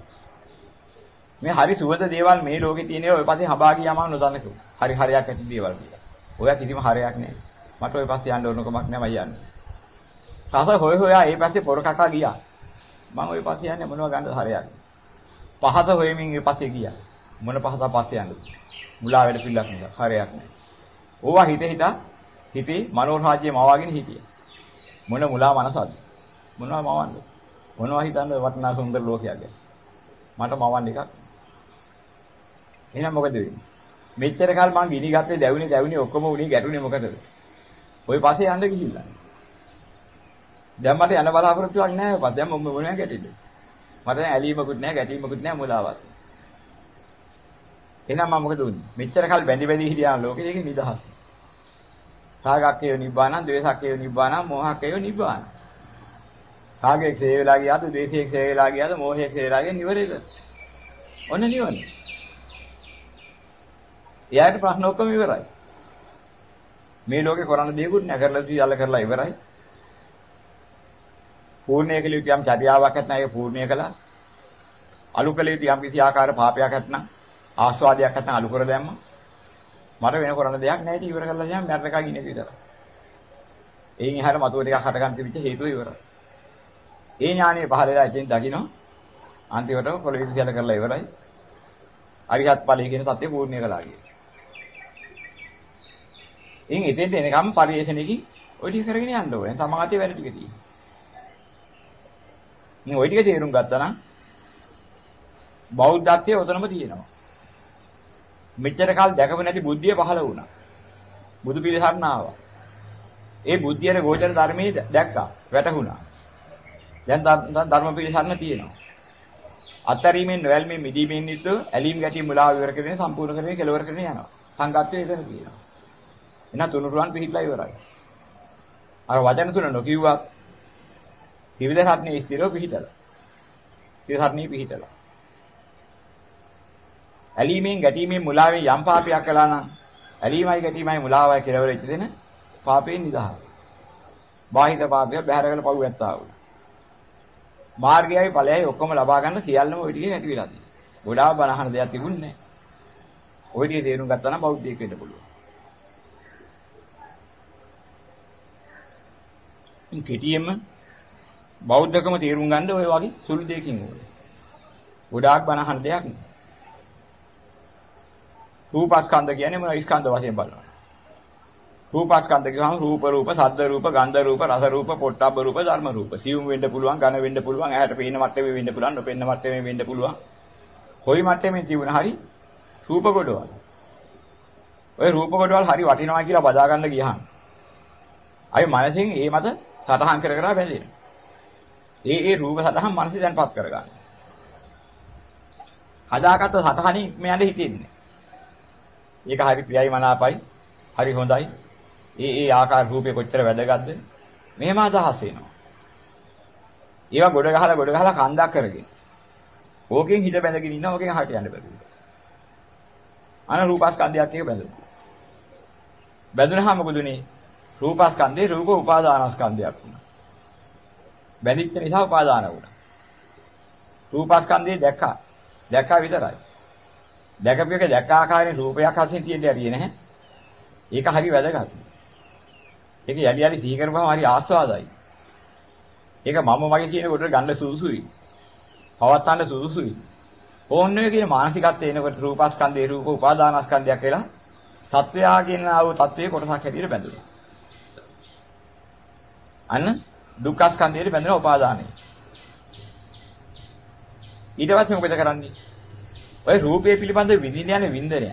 මේ හරි සුවඳ දේවල් මේ ලෝකේ තියෙන ඔය පස්සේ හඹා ගියාම නොදන්නකෝ. හරි හරයක් ඇති දේවල් කියලා. ඔය කිසිම හරයක් නෑ. මට ওই පස්සේ යන්න ඕන කමක් නෑ මම යන්නේ. රස හොය හොයා ඒ පස්සේ පොර කකා ගියා. මම ওই පස්සේ යන්නේ මොනව ගන්නද හරයක්. පහත හොයමින් ඒ පස්සේ ගියා. මොන පහත පස්සේ යන්නද? මුලා වැඩ පිළිලක් නේද? හරයක් නෑ. ඕවා හිත හිත හිතේ මනෝරාජ්‍යය මවාගෙන හිටිය. මොන මුලා මනසද? මොනවා මවන්නේ? මොනවා හිතන්නද වටිනා සුන්දර ලෝකයක් ගැන? මට මවන්න එකක්. එහෙනම් මොකද වෙන්නේ? මෙච්චර කල් මං ගිනි ගත්තේ දැවුනේ දැවුනේ ඔක්කොම උනේ ගැටුනේ මොකටද? ওই පස්සේ යන්න ගිහිල්ලා. දැන් මට යන බලාපොරොත්තුවක් නැහැ ඔය දැන් මම මොනවා ගැටෙන්නේ. මට දැන් ඇලීමකුත් නැහැ ගැටීමකුත් නැහැ මුලාවක්. එහෙනම් මම මොකද උන්නේ? මෙච්චර කල් බැඳි බැඳි හිටියා ලෝකෙ ඒකේ නිදහස. රාගක්කේ නිබ්බාන, ද්වේෂක්කේ නිබ්බාන, මෝහක්කේ නිබ්බාන. රාගයේ ක්ෂය වෙලා ගියාද, ද්වේෂයේ ක්ෂය වෙලා ගියාද, මෝහයේ ක්ෂය වෙලා ගියාද නිවරේද? ඔන්න නිවන. එයාට ප්‍රශ්න ඔක්කොම ඉවරයි. මේ ලෝකේ කරන්න දෙයක්වත් නැහැ කරලා තියලා කරලා ඉවරයි. පූර්ණය කළ යුතු යම් චර්යාවක් නැත්නම් ඒක පූර්ණය කළා. අලු කළ යුතු යම් කිසි ආකාර පාපයක් නැත්නම් ආස්වාදයක් නැත්නම් අලු කර දැම්මා. මට වෙන කරන්න දෙයක් නැහැ ඉතින් ඉවර කරලා දැන් මැරෙන්න එකක් ඉන්නේ විතරයි. එයින් එහාට මතුව ටිකක් හට ගන්න තිබිච්ච හේතුව ඉවරයි. ඒ ඥානිය පහල වෙලා ඉතින් දකින්න අන්තිමට පොළොවේ විසියල කරලා ඉවරයි. අරිහත් ඵලයේ කියන தත්ත්වය පූර්ණය කළා කියන්නේ. ඉන් එතෙන්ට එනකම් පරිේශණයකින් ওই ටික කරගෙන යන්න ඕනේ. සමාධිය වැඩ ටික තියෙනවා. මේ ওই ටික තේරුම් ගත්තා නම් බෞද්ධත්වයේ උතනම තියෙනවා. මෙච්චර කාල දැකපු නැති බුද්ධිය පහළ වුණා. බුදු පිළිසරණ ආවා. ඒ බුද්ධියේ ගෝචර ධර්මයේ දැක්කා, වැටහුණා. දැන් ධර්ම පිළිසරණ තියෙනවා. අත්තරීමෙන් වැල්මේ මිදීමෙන් යුතුව ඇලීම් ගැටීම් මුලාව ඉවර කරගෙන සම්පූර්ණ කරගෙන කෙලවර කරගෙන යනවා. සංගතය එතන තියෙනවා. එහෙනම් තුනුරුවන් පිළිහිලා ඉවරයි. අර වචන තුන නොකියුවත් ත්‍රිවිධ රත්නේ ස්ථිරව පිහිටලා. ත්‍රිසරණී පිහිටලා. ඇලීමෙන් ගැටීමෙන් මුලාවෙන් යම් පාපයක් කළා නම් ඇලීමයි ගැටීමයි මුලාවයි කෙලවර වෙච්ච දෙන පාපයෙන් නිදහස්. බාහිර පාපය බැහැර කළ පව් ඇත්තා වුණා. මාර්ගයයි ඵලයයි ඔක්කොම ලබා ගන්න සියල්ලම ওই ටිකේ ඇති වෙලා තියෙනවා. ගොඩාක් බනහන දෙයක් තිබුණේ නැහැ. ওই ටිකේ තේරුම් ගත්තා නම් බෞද්ධයෙක් වෙන්න පුළුවන්. කෙටියෙන්ම බෞද්ධකම තේරුම් ගන්න ඔය වගේ සුළු දෙයකින් ඕනේ. ගොඩාක් බනහන දෙයක් නෙවෙයි. රූපස්කන්ධ කියන්නේ මොනවා ස්කන්ධ වශයෙන් බලනවා. රූපස්කන්ධ කියවම රූප රූප, ශබ්ද රූප, ගන්ධ රූප, රස රූප, පොට්ටබ්බ රූප, ධර්ම රූප. සියුම් වෙන්න පුළුවන්, ඝන වෙන්න පුළුවන්, ඇහැට පේන මට්ටමේ වෙන්න පුළුවන්, නොපෙන්න මට්ටමේ වෙන්න පුළුවන්. කොයි මට්ටමේ තිබුණ හරි රූප කොටවල්. ඔය රූප කොටවල් හරි වටිනවා කියලා බදා ගන්න ගියහම අය මනසෙන් ඒ මත සටහන් කර කර බැඳෙනවා. ඒ ඒ රූප සටහන් මනසේ දැන්පත් කර ගන්න. හදාගත්ත සටහනින් මෙයන්ට හිතෙන්නේ. ඒක හරි ප්‍රියයි මනාපයි. හරි හොඳයි. ඒ ඒ ආකාර රූපේ කොච්චර වැදගත්ද? මෙහෙම අදහස් එනවා. ඒවා ගොඩ ගහලා ගොඩ ගහලා කන්දක් කරගෙන. ඕකෙන් හිත බැඳගෙන ඉන්න ඕකෙන් හට යන්න බැහැ. අන රූපස්කන්ධයත් එක්ක බැඳුණා. බැඳුනහම මොකදුනේ? රූපස්කන්ධේ රූප උපාදානස්කන්ධයක් වුණා. බැඳිච්ච නිසා උපාදාන වුණා. රූපස්කන්ධේ දැක්කා. දැක්කා විතරයි. දැකපු එක දැක්ක ආකාරයෙන් රූපයක් හසින් තියෙන්න ඇරියේ නැහැ. ඒක හරි වැදගත්. ඒක යලි යලි සිහි කරපුවම හරි ආස්වාදයි. ඒක මම මගේ කියන කොට ගන්න සුදුසුයි. පවත්තන්න සුදුසුයි. ඕන්නේ කියන මානසිකත්වය එනකොට රූපස්කන්ධේ රූප උපාදානස්කන්ධයක් කියලා සත්වයා කියන ආව තත්වයේ කොටසක් හැටියට බැඳුණා. අන්න දුක්ඛස්කන්ධයේ බැඳෙන උපාදානයි. ඊට පස්සේ මොකද කරන්නේ? ඔය රූපේ පිළිබඳ විඳින යන වින්දනය.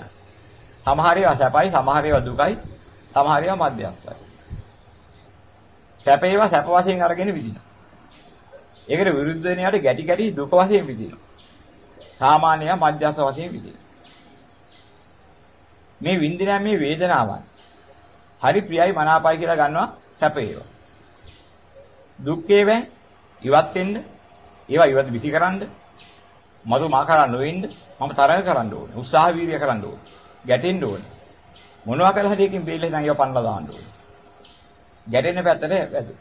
සමහර ඒවා සැපයි, සමහර ඒවා දුකයි, සමහර ඒවා මධ්‍යස්ථයි. සැප ඒවා සැප වශයෙන් අරගෙන විඳිනවා. ඒකට විරුද්ධ වෙන යාට ගැටි ගැටි දුක වශයෙන් විඳිනවා. සාමාන්‍ය මධ්‍යස්ථ වශයෙන් විඳිනවා. මේ විඳින මේ වේදනාවන් හරි ප්‍රියයි මනාපයි කියලා ගන්නවා සැප ඒවා. දුක්ඛේ වේ ඉවත් වෙන්න. ඒවා ඉවත් විසිකරන්න මතු මා කරන්න නොවෙන්න. මම තරඟ කරන්න ඕනේ. උත්සාහ වීර්ය කරන්න ඕනේ. ගැටෙන්න ඕනේ. මොනවා කළ හැටියකින් බේල්ල නම් ඒවා පන්නලා දාන්න ඕනේ? ගැටෙන පැත්තට වැදු.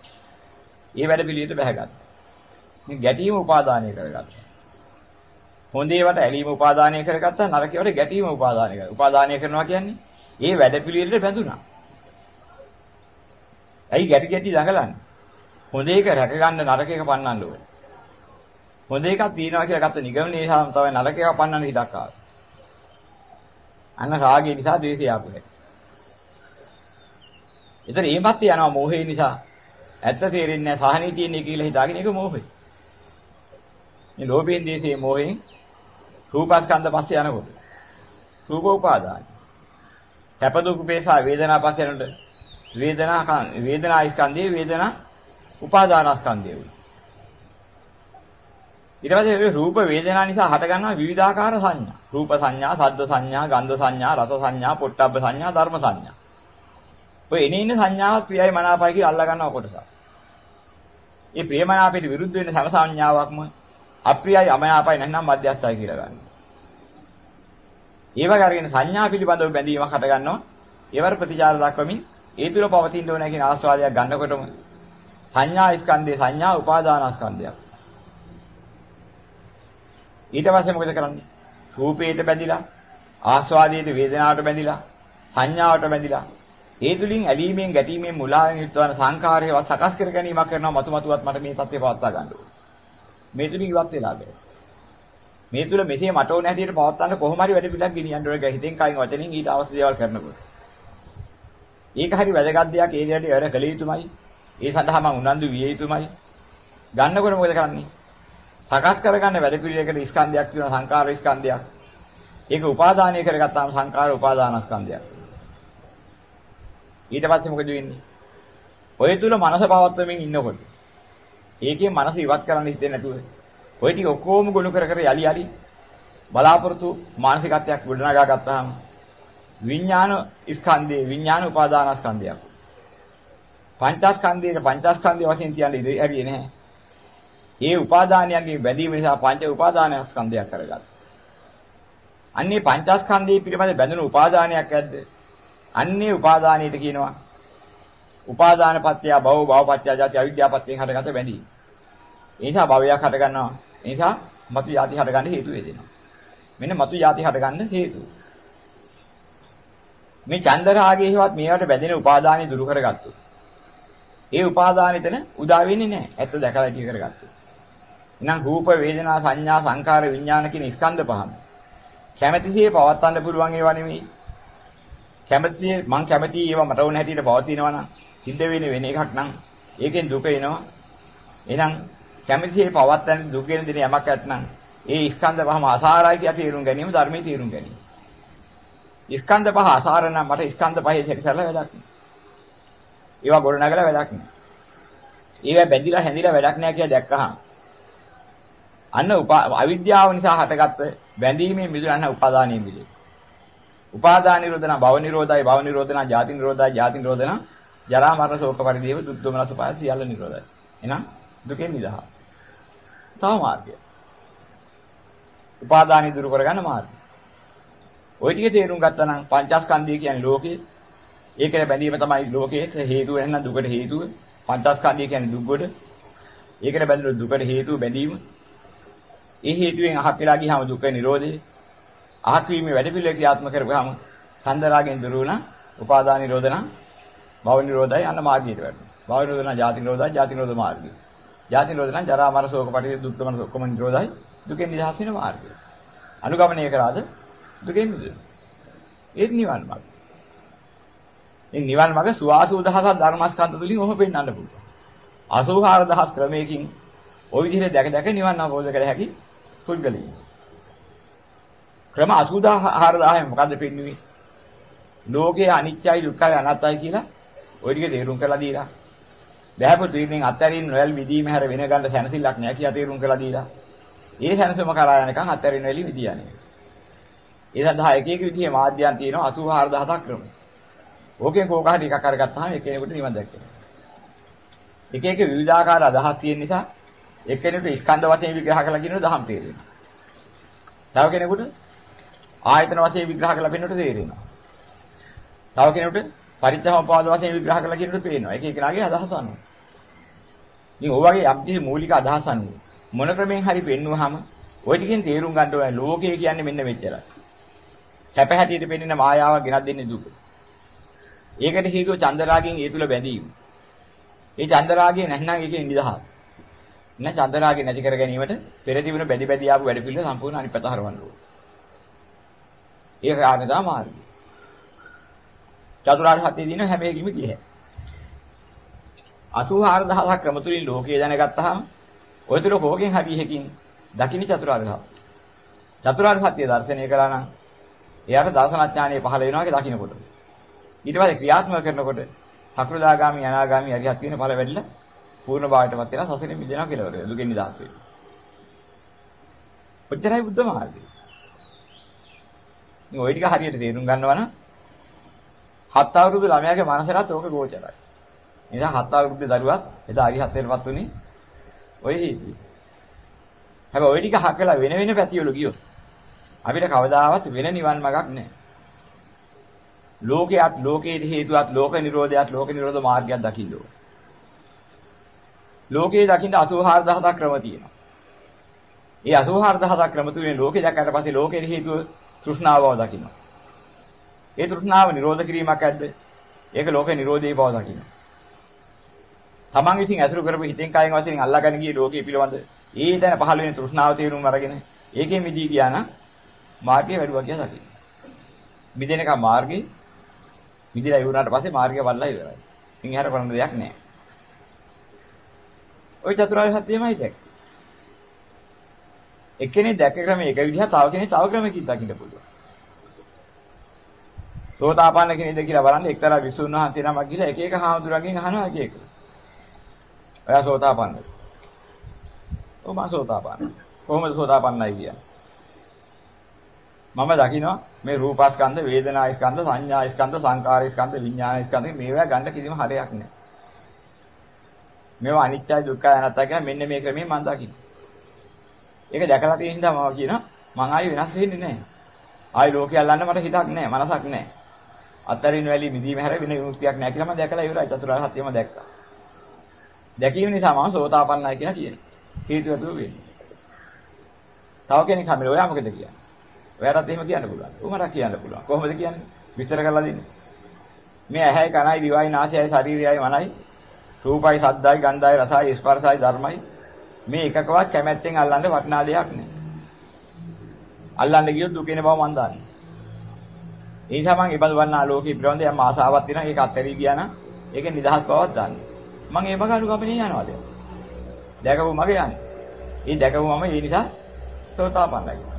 ඒ වැඩ පිළිවෙලට බැහැගත්තා මේ ගැටීම උපාදානය කරගත්තා. හොඳ ඒවාට ඇලීම උපාදානය කරගත්තා. නරක ඒවාට ගැටීම උපාදානය කරා උපාදානය කරනවා කියන්නේ ඒ වැඩ පිළිවෙලට බැඳුනා ඇයි ගැටි ගැටි දඟලන්නේ? හොඳ එක රැක ගන්න නරක එක පන්නන්න ඕනේ හොඳ එකක් තියෙනවා කියලා ගත්ත නිගමනයේ නිසා තමයි නරක ඒවා පන්නන්න හිතක් ආවේ. අන්න රාගය නිසා ද්වේෂය ආපු හැටි. ඒතර ඒමත් යනවා මෝහය නිසා. ඇත්ත තේරෙන්නේ නැහැ සහනී තියෙන්නේ කියලා හිතාගෙන ඒක මෝහය. මේ ලෝභයෙන් දේශේ මෝහයෙන් රූපස්කන්ධ පස්සේ යනකොට රූප උපාදාන. සැප දුක් උපේසා වේදනා පස්සේ යනකොට වේදනා වේදනා ස්කන්ධේ වේදනා උපාදානස්කන්ධය වෙනවා. ඊට පස්සේ මේ රූප වේදනා නිසා හට ගන්නවා විවිධාකාර සංඥා. රූප සංඥා, සද්ද සංඥා, ගන්ධ සංඥා, රස සංඥා, පොට්ටබ්බ සංඥා, ධර්ම සංඥා. ඔය එනේ ඉන්න සංඥාවත් ප්‍රියයි මනාපයි කියලා අල්ලා ගන්නවා කොටස. මේ ප්‍රියමනාපයට විරුද්ධ වෙන සම සංඥාවක්ම අප්‍රියයි අමනාපයි නැත්නම් මධ්‍යස්ථයි කියලා ගන්නවා. ඒ වගේ අරගෙන සංඥා පිළිබඳව බැඳීමක් හට ගන්නවා. ඒවර ප්‍රතිචාර දක්වමින් ඒ තුල පවතින ඕන කියන ආස්වාදයක් ගන්නකොටම සංඥා ස්කන්ධේ සංඥා උපාදානස්කන්ධයක්. ඊට පස්සේ මොකද කරන්නේ? රූපේට බැඳිලා, ආස්වාදයට වේදනාවට බැඳිලා, සංඥාවට බැඳිලා, ඒ තුලින් ඇලීමෙන් ගැටීමෙන් මුලාවෙන් යුක්තවන සංඛාරයව සකස් කර ගැනීමක් කරනවා මතු මතුවත් මට මේ தත්ත්වය පවත්වා ගන්න ඕනේ. මේ තුලින් ඉවත් වෙලා බෑ. මේ තුල මෙසේ මට ඕන හැටියට පවත්වන්න කොහොම හරි වැඩ පිළිලක් ගෙනියන්න ඕනේ හිතෙන් කයින් වචනෙන් ඊට අවශ්‍ය දේවල් කරනකොට. ඒක හරි වැදගත් දෙයක් ඒ විදිහට වැඩ කළ යුතුමයි. ඒ සඳහා මම උනන්දු විය යුතුමයි. ගන්නකොට මොකද කරන්නේ? සකස් කරගන්න වැඩ පිළිවෙලකට ස්කන්ධයක් තියෙනවා සංකාර ස්කන්ධයක්. ඒක උපාදානය කරගත්තාම සංකාර උපාදානස්කන්ධයක්. ඊට පස්සේ මොකද වෙන්නේ? ඔය තුල මනස පවත්වමින් ඉන්නකොට ඒකේ මනස ඉවත් කරන්න හිතෙන්නේ නැතුව ඔය ටික ඔක්කොම ගොනු කර කර යලි යලි බලාපොරොත්තු මානසිකත්වයක් ගොඩනගා ගත්තාම විඥාන ස්කන්ධේ විඥාන උපාදානස්කන්ධයක්. පංචස්කන්ධයේ පංචස්කන්ධය වශයෙන් කියන්නේ හරිය නෑ. ඒ උපාදානයන්ගේ බැඳීම නිසා පංච උපාදානස්කන්ධයක් කරගත්තා. අන්නේ පංචස්කන්ධයේ පිළිබඳ බැඳුණු උපාදානයක් ඇද්ද? අන්නේ උපාදානයට කියනවා උපාදාන පත්‍ය භව භව පත්‍ය ජාති අවිද්‍යාව පත්‍යෙන් හටගත බැඳීම. ඒ නිසා භවයක් හට ගන්නවා. ඒ නිසා මතු යටි හට ගන්න හේතු වේදෙනවා. මෙන්න මතු යටි හට ගන්න හේතුව. මේ චන්දරාගයේවත් මේවට බැඳෙන උපාදානෙ දුරු කරගත්තොත්. ඒ උපාදානෙතන උදා වෙන්නේ නැහැ. ඇත්ත දැකලා ඉති කරගත්තොත්. එහෙනම් රූප වේදනා සංඥා සංකාර විඥාන කියන ස්කන්ධ පහම කැමැතිසේ පවත්වන්න පුළුවන් ඒවා නෙමෙයි. කැමැතිසේ මං කැමැති ඒවා මට ඕන හැටියට පවතිනවා නම් සිද්ධ වෙන වෙන එකක් නම් ඒකෙන් දුක එනවා. එහෙනම් කැමැතිසේ පවත්වන්න දුක වෙන දෙන යමක් නැත්නම් ඒ ස්කන්ධ පහම අසාරයි කියලා තේරුම් ගැනීම ධර්මයේ තේරුම් ගැනීම. ස්කන්ධ පහ අසාර නම් මට ස්කන්ධ පහේ සැකසැරලා වැඩක් නෑ. ඒවා ගොඩ නගලා වැඩක් නෑ. ඒවා බැඳිලා හැඳිලා වැඩක් නෑ කියලා දැක්කහම අන්න අවිද්‍යාව නිසා හටගත්ත බැඳීමේ මිදුණා උපාදානිය මිදේ. උපාදාන නිරෝධන භව නිරෝධයි භව නිරෝධන ජාති නිරෝධයි ජාති නිරෝධන ජරා මරණ ශෝක පරිදේව දුක් දුමනස පාය සියල්ල නිරෝධයි. එහෙනම් දුකෙන් නිදහස්. තව මාර්ගය. උපාදානි දුරු කරගන්න මාර්ගය. ওই ටික තේරුම් ගත්තා නම් පංචස්කන්ධය කියන්නේ ලෝකේ. ඒකේ බැඳීම තමයි ලෝකේට හේතුව නැත්නම් දුකට හේතුව. පංචස්කන්ධය කියන්නේ දුක් කොට. ඒකේ බැඳෙන දුකට හේතුව බැඳීම. ඒ හේතුවෙන් අහක් වෙලා ගියාම දුක නිරෝධේ. අහක් වීමේ වැඩ පිළිවෙල ක්‍රියාත්මක කරපුවාම සන්දරාගෙන් දුරු වුණා. උපාදාන නිරෝධන භව නිරෝධයි අන්න මාර්ගයට වැටෙනවා. භව නිරෝධන ජාති නිරෝධයි ජාති නිරෝධ මාර්ගය. ජාති නිරෝධන ජරා මරණ ශෝක පරිදේ දුක් දුමන ඔක්කොම නිරෝධයි. දුකෙන් නිදහස් වෙන මාර්ගය. අනුගමනය කරාද දුකෙන් මිදෙනවා. ඒත් නිවන් මාර්ගය. මේ නිවන් මාර්ග සුවාසූ දහසක් ධර්මස්කන්ධ තුලින් ඔහොම පෙන්වන්න පුළුවන්. 84000 ක්‍රමයකින් ওই විදිහට දැක දැක නිවන් අවබෝධ කර හැකි පුද්ගලයන්. ක්‍රම 84000 මොකද්ද පෙන්වන්නේ? ලෝකයේ අනිත්‍යයි දුක්ඛයි අනාත්තයි කියලා ওই ටික තේරුම් කරලා දීලා. බෑපු තීරණෙන් අත්හැරින් නොයල් විදීම හැර වෙන ගන්න සැනසෙල්ලක් නැහැ කියලා තේරුම් කරලා දීලා. ඒ සැනසීම කරා යනකම් අත්හැරින් නොයල් විදියන්නේ. ඒ සඳහා එක එක විදිහේ මාධ්‍යයන් තියෙනවා 84000ක් ක්‍රම. ඕකෙන් කෝක හරි එකක් අරගත්තාම එකිනෙකට නිවන් දැක්කේ. එක එක විවිධාකාර අදහස් තියෙන නිසා එක්කෙනෙකුට ස්කන්ධ වශයෙන් විග්‍රහ කරලා කියනකොට දහම් තේරෙනවා. තව කෙනෙකුට ආයතන වශයෙන් විග්‍රහ කරලා පෙන්වන්නට තේරෙනවා. තව කෙනෙකුට පරිත්‍යාසපාද වශයෙන් විග්‍රහ කරලා කියනකොට පේනවා. එක එකනාගේ අදහස අනුව. ඉතින් ඔය වගේ යම්කිසි මූලික අදහස් අනුව මොන ක්‍රමෙන් හරි පෙන්වුවාම ওই ටිකෙන් තේරුම් ගන්න ඕනේ ලෝකය කියන්නේ මෙන්න මෙච්චරයි. කැප හැටියට පෙන්වන මායාව ගෙනත් දෙන්නේ දුක. ඒකට හේතුව චන්දරාගෙන් ඒ තුල බැඳීම. ඒ චන්දරාගය නැත්නම් ඒකෙන් නිදහස්. නැ චන්දරාගය නැති කර ගැනීමට පෙර තිබුණ බැඳි බැඳි ආපු වැඩ පිළිවෙල සම්පූර්ණ අනිත් පැත්ත හරවන්න ඕනේ. ඒක කාරණේ තමයි මාර්ගය. චතුරාර්ය සත්‍ය දින හැම එකකින්ම කියේ. 84000ක් ක්‍රම තුලින් ලෝකය දැනගත්තාම ඔය තුල කෝකෙන් හරි එකකින් දකින්න චතුරාර්ය සත්‍ය. චතුරාර්ය සත්‍ය දර්ශනය කළා නම් එයාට දර්ශනඥානෙ පහළ වෙනවා කියලා දකින්නකොට. ඊට පස්සේ ක්‍රියාත්මක කරනකොට සකෘදාගාමි අනාගාමි අරිහත් කියන ඵල වැඩිලා පූර්ණ භාවයටපත් වෙලා සසරෙන් මිදෙනවා කියලා වරේ. දුකෙන් නිදහස් වෙනවා. ඔච්චරයි බුද්ධ මාර්ගය. ඉතින් ওই ටික හරියට තේරුම් ගන්නවා නම් හත් අවුරුදු ළමයාගේ මනසට ඕක ගෝචරයි. නිසා හත් අවුරුද්දේ දරුවා එදා අරිහත් වෙනපත් උනේ ওই හේතුවයි. හැබැයි ওই ටික හකලා වෙන වෙන පැතිවල ගියොත් අපිට කවදාවත් වෙන නිවන් මාර්ගක් නැහැ. ලෝකයක් ලෝකයේ හේතුවත් ලෝක නිරෝධයත් ලෝක නිරෝධ මාර්ගයක් දකින්න ඕන. ලෝකයේ දකින්න 84000ක් ක්‍රම තියෙනවා. ඒ 84000ක් ක්‍රම තුනේ ලෝකේ දැක්කට පස්සේ ලෝකයේ හේතුව තෘෂ්ණාව බව දකින්න. ඒ තෘෂ්ණාව නිරෝධ කිරීමක් ඇද්ද? ඒක ලෝකේ නිරෝධයේ බව දකින්න. තමන් විසින් ඇසුරු කරපු හිතෙන් කයෙන් වශයෙන් අල්ලාගෙන ගිය ලෝකයේ පිළිබඳ ඒ දැන පහළ වෙන තෘෂ්ණාව තේරුම් අරගෙන ඒකෙන් මිදී ගියා නම් මාර්ගය වැඩුවා කියලා දකින්න. මිදෙනකම් මාර්ගේ මිදිලා ඉවරනාට පස්සේ මාර්ගය වල්ලා ඉවරයි. ඉතින් එහාට කරන්න දෙයක් නැහැ. ওই චතුරාර්ය සත්‍යයමයි දැක්ක. එක්කෙනෙක් දැක්ක ක්‍රමය එක විදිහක් තව කෙනෙක් තව ක්‍රමයකින් දකින්න පුළුවන්. සෝතාපන්න කෙනෙක්ද කියලා බලන්න එක්තරා විසුණු වහන්සේ නමක් ගිහලා එක එක හාමුදුරන්ගෙන් අහනවා එක එක. ඔයා සෝතාපන්නද? ඔව් මම සෝතාපන්න. කොහොමද සෝතාපන්නයි කියන්නේ? මම දකිනවා මේ රූපස්කන්ධ, වේදනාස්කන්ධ, සංඥාස්කන්ධ, සංකාරස්කන්ධ, විඥානස්කන්ධ මේවා ගන්න කිසිම හරයක් නැහැ. මේවා අනිත්‍යයි දුක්ඛයි අනාත්තයි කියන මෙන්න මේ ක්‍රමයෙන් මම දකිනවා. ඒක දැකලා තියෙන හින්දා මම කියනවා මං ආයෙ වෙනස් වෙන්නේ නැහැ. ආයෙ ලෝකේ අල්ලන්න මට හිතක් නැහැ, මනසක් නැහැ. අත්තරින් වැලි මිදීම හැර වෙන විමුක්තියක් නැහැ කියලා මම දැකලා ඉවරයි. චතුරාර්ය සත්‍යම දැක්කා. දැකීම නිසා මම සෝතාපන්නයි කියලා කියනවා. හේතුව තුල වෙන්නේ. තව කෙනෙක් හැමලේ ඔයා මොකද කියන්නේ? ඔයාටත් එහෙම කියන්න පුළුවන්. උමරක් කියන්න පුළුවන්. කොහොමද කියන්නේ? විස්තර කරලා දෙන්න. මේ ඇහැයි කනයි දිවයි නාසයයි ශරීරයයි මනයි රූපයි සද්දයි ගන්ධයි රසයි ස්පර්ශයි ධර්මයි මේ එකකවත් කැමැත්තෙන් අල්ලන්න වටිනා දෙයක් නෑ. අල්ලන්න ගියොත් දුකින බව මන් දන්නේ. ඒ නිසා මම ඉබඳු වන්නා ලෝකේ පිළිබඳ යම් ආසාවක් තියෙනවා ඒක අත්හැරී ගියා නම් ඒක නිදහස් බවක් දන්නේ. මම ඒ බග අනුගමනය යනවා දැන්. දැකපු මගේ යන්නේ. ඒ දැකපු මම ඒ නිසා සෝතාපන්නයි.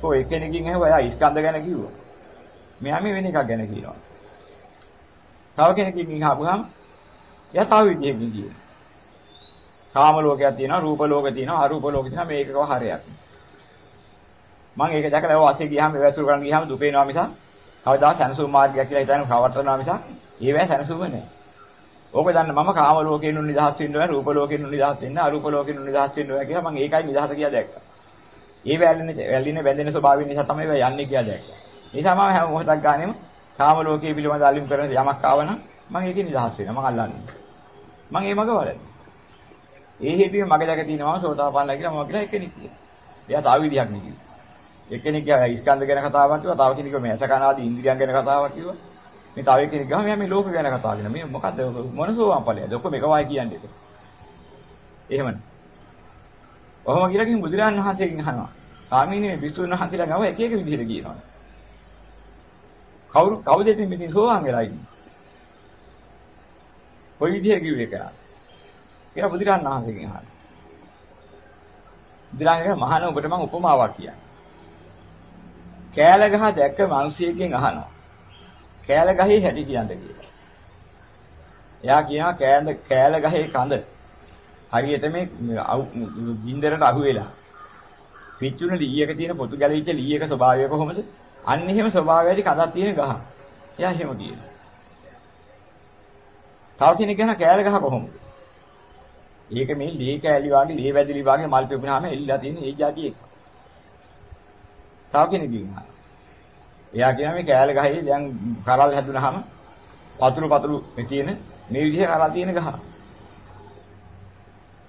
කො එක්කෙනකින් ඇහුවා එයා ස්කන්ධ ගැන කිව්වා. මෙයා මේ වෙන එකක් ගැන කියනවා. තව කෙනෙක්ගෙන් අහපුවාම එයා තව විදිහකින් කියනවා. කාම ලෝකයක් තියෙනවා, රූප ලෝක තියෙනවා, අරූප ලෝක තියෙනවා මේකකව හරයක්. මම ඒක දැකලා ඔය අසේ ගියාම ඒ වැසුරු කරන් ගියාම දුක එනවා මිසක් කවදා සැනසුම් මාර්ගයක් කියලා හිතන කවටනවා මිසක් ඒවැ සැනසුම නැහැ. ඕක දන්න මම කාම ලෝකයෙන් නිදහස් වෙන්න ඕන, රූප ලෝකයෙන් නිදහස් වෙන්න, අරූප ලෝකයෙන් නිදහස් වෙන්න ඕන කියලා මම ඒකයි නිදහස කියලා දැක්කා. ඒ වැල්ලිනේ වැල්ලිනේ බැඳෙන ස්වභාවය නිසා තමයි ඒවා යන්නේ කියලා දැක්කා. ඒ නිසා මම හැම මොහොතක් ගානෙම කාම ලෝකයේ පිළිබඳ අලිම් කරන යමක් ආවනම් මම ඒකේ නිදහස් වෙනවා. මම අල්ලන්නේ. මම ඒ මග වලන්නේ. ඒ හේතුවෙන් මගේ දැක තියෙනවා සෝතාපන්නලා කියලා මම කියලා එක්කෙනෙක් කියනවා. එයා තව විදිහක් නෙකියි. එක්කෙනෙක් ගියා ස්කන්ධ ගැන කතාවක් කිව්වා, තව කෙනෙක් මේ ඇස කන ආදී ඉන්ද්‍රියන් ගැන කතාවක් කිව්වා. මේ තව කෙනෙක් ගියා මෙයා මේ ලෝක ගැන කතා කරනවා. මේ මොකද්ද මොන සෝවාන් ඵලයද? ඔක්කොම එක වයි කියන්නේ. එහෙමනේ. ඔහොම කියලා කින් බුදුරජාන් වහන්සේගෙන් අහනවා. කාමීනේ මේ විසුණු වහන්සේලා ගාව එක එක විදිහට කියනවා. කවුරු කවුද ඉතින් මෙතන සෝවාන් වෙලා ඉන්නේ? කොයි විදිහට කිව්වේ කරා? කියලා බුදුරජාන් වහන්සේගෙන් අහනවා. බුදුරජාන් මහාන ඔබට මම උපමාවක් කියන්නේ. කෑල ගහ දැක්ක මිනිසියෙක්ගෙන් අහනවා. කෑල ගහේ හැටි කියන්න කියලා. එයා කියනවා කෑඳ කෑල ගහේ කඳ හරියට මේ බින්දරට අහු වෙලා. පිච්චුන ලීයක තියෙන පොතු ගැලවිච්ච ලීයක ස්වභාවය කොහොමද? අන්න එහෙම ස්වභාවය ඇති කඳක් තියෙන ගහ. එයා එහෙම කියනවා. තව කෙනෙක් ගැන කෑල ගහ කොහොමද? ඒක මේ ලී කෑලි වගේ ලී වැදිලි වගේ මල් පෙපුණාම එල්ලලා තියෙන ඒ જાතිය එක. තව කෙනෙක්ගෙන් අහනවා. එයා කියනවා මේ කෑල ගහේ දැන් කරල් හැදුනහම පතුරු පතුරු තියෙන මේ විදිහේ කරල් තියෙන ගහ.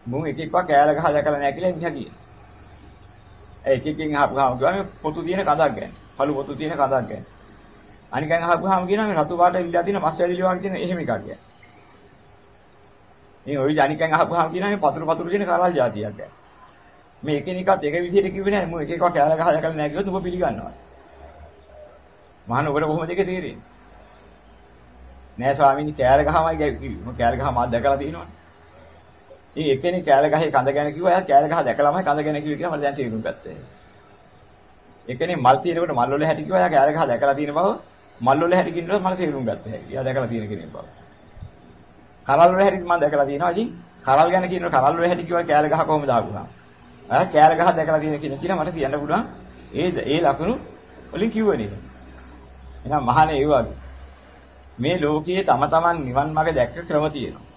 මුන් එක එකක් කෑල ගහ දැකලා නැහැ කියලා මිනිහා කියනවා. ඒ එක එකකින් අහපුවාම කියනවා මේ පොතු තියෙන කඳක් ගන්න. පළු පොතු තියෙන කඳක් ගන්න. අනික ගැන අහපුවාම කියනවා මේ රතු පාට ඉල්ලා තියෙන මස් වැලිලි වගේ තියෙන එහෙම එකක් ගන්න. මේ ওই ජනිකෙන් අහපුවාම කියනවා මේ පතුරු පතුරු තියෙන කරල් జాතියක් ගන්න. මේ එකිනෙකත් එක විදිහට කිව්වේ නැහැ මම එක එකව කෑල ගහලා දැකලා නැහැ කිව්වොත් උඹ පිළිගන්නවා. මහාන ඔබට කොහොමද ඒක තේරෙන්නේ? නෑ ස්වාමීනි කෑල ගහමයි කිව්වේ. මම කෑල ගහ මාත් දැකලා තියෙනවනේ. ඉතින් එක්කෙනෙක් කෑල ගහේ කඳ ගැන කිව්වා. එයා කෑල ගහ දැකලාමයි කඳ ගැන කිව්වේ කියලා මට දැන් තේරුම් ගත්තා. එක්කෙනෙක් මල් තියෙනකොට මල් වල හැටි කිව්වා. එයා කෑල ගහ දැකලා තියෙන බව මල් වල හැටි කින්නොත් මට තේරුම් ගත්තා. එයා දැකලා තියෙන කෙනෙක් බව. කරල් වල හැටි මම දැකලා තියෙනවා. ඉතින් කරල් ගැන කියනකොට කරල් වල හැටි කිව්වා කෑල ගහ කොහොමද ආපුවා? ආ කෑල ගහ දැකලා තියෙන කෙනෙක් කියලා මට කියන්න පුළුවන්. ඒ ඒ ලකුණු වලින් කිව්ව නිසා. එහෙනම් මහානේ ඒ වගේ. මේ ලෝකයේ තම තමන් නිවන් මාර්ග දැක්ක ක්‍රම තියෙනවා.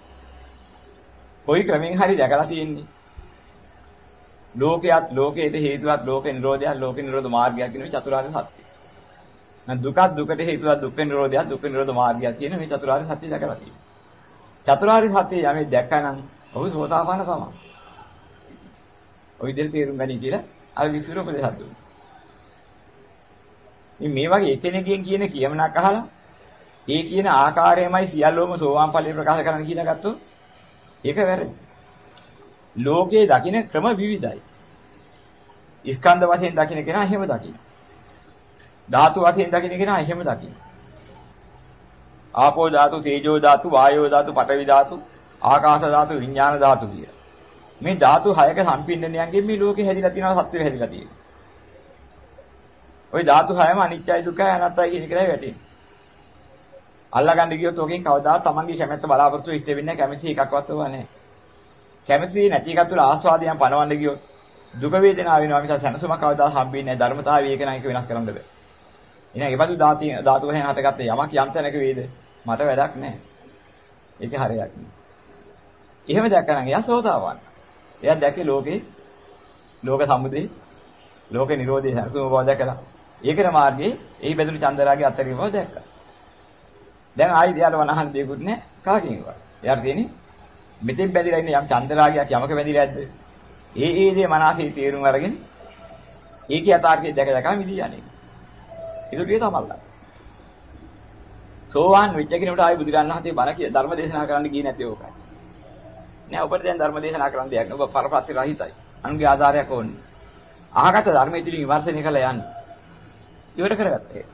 කොයි ක්‍රමෙන් හරි දැකලා තියෙන්නේ. ලෝකයක් ලෝකයේද හේතුවක් ලෝක නිරෝධයක් ලෝක නිරෝධ මාර්ගයක් කියන මේ චතුරාර්ය සත්‍යය. නැත් දුකක් දුකට හේතුවක් දුක්ඛ නිරෝධයක් දුක්ඛ නිරෝධ මාර්ගයක් තියෙන මේ චතුරාර්ය සත්‍ය දැකලා තියෙනවා. චතුරාර්ය සත්‍ය යමේ දැක්කනම් ඔහු සෝතාපන්න තමයි. ඔය විදිහට තේරුම් ගනි කියලා අර විසුරු උපදේශයක් දුන්නා. මේ වගේ එකිනෙකින් කියන කියමනක් අහලා ඒ කියන ආකාරයමයි සියල්ලෝම සෝවාන් ඵලයේ ප්‍රකාශ කරන්න කියලා ගත්තොත් ඒක වැරදි. ලෝකයේ දකින්න ක්‍රම විවිධයි. ස්කන්ධ වශයෙන් දකින්න කෙනා එහෙම දකින්න. ධාතු වශයෙන් දකින්න කෙනා එහෙම දකින්න. ආපෝ ධාතු, තේජෝ ධාතු, වායෝ ධාතු, පඨවි ධාතු, ආකාශ ධාතු, විඥාන ධාතු කිය. මේ ධාතු හයක සම්පින්නණයන්ගෙන් මේ ලෝකේ හැදිලා තියෙනවා සත්‍යය හැදිලා තියෙනවා. ওই ධාතු හයම අනිත්‍යයි දුකයි අනාත්තයි කියන එකයි වැටෙන්නේ. අල්ලගන්න ගියොත් ඔකෙන් කවදාවත් Tamange කැමැත්ත බලාපොරොත්තු ඉෂ්ට වෙන්නේ කැමැති එකක්වත් ඕවා නැහැ. කැමැති නැති එකක් තුළ ආස්වාදයන් පනවන්න ගියොත් දුක වේදනාව වෙනවා මිස සැනසුමක් කවදාවත් හම්බෙන්නේ නැහැ. ධර්මතාවය ඒක නම් ඒක වෙනස් කරන්න බෑ. එහෙනම් ඒ බඳු ධාති ධාතු වලින් හටගත්තේ යමක් යම් තැනක වේද මට වැඩක් නැහැ. ඒක හරියක් නෙවෙයි. එහෙම දැක්කනම් එයා සෝතාපන්න. එයා දැකේ ලෝකේ ලෝක සමුදේ ලෝක නිරෝධයේ සරසුම බව දැකලා ඒකන මාර්ගයේ එහි බැඳුණු චන්දරාගේ අතරින් බව දැක්කා. දැන් ආයි එයාට වනහන් දෙයක්වත් නැහැ කාකින්වත්. එයාට තියෙන්නේ මෙතෙන් බැඳිලා ඉන්න යම් චන්දරාගයක් යමක බැඳිලා ඇද්ද? ඒ ඒ දේ මනසේ තේරුම් අරගෙන ඒකේ යථාර්ථය දැක දැක මිදී යන්නේ. ඒකේ තමයි. සෝවාන් වෙච්ච කෙනෙකුට ආයි බුදුරන් වහන්සේ බණ කිය ධර්ම දේශනා කරන්න ගියේ නැති ඕකයි. නෑ ඔබට දැන් ධර්ම දේශනා කරන්න දෙයක් නෑ. ඔබ පරපත්ති රහිතයි. අනුගේ ආධාරයක් ඕනේ. අහකට ධර්මයේ තුලින් විමර්ශනය කළා යන්නේ. ඉවර කරගත්තා.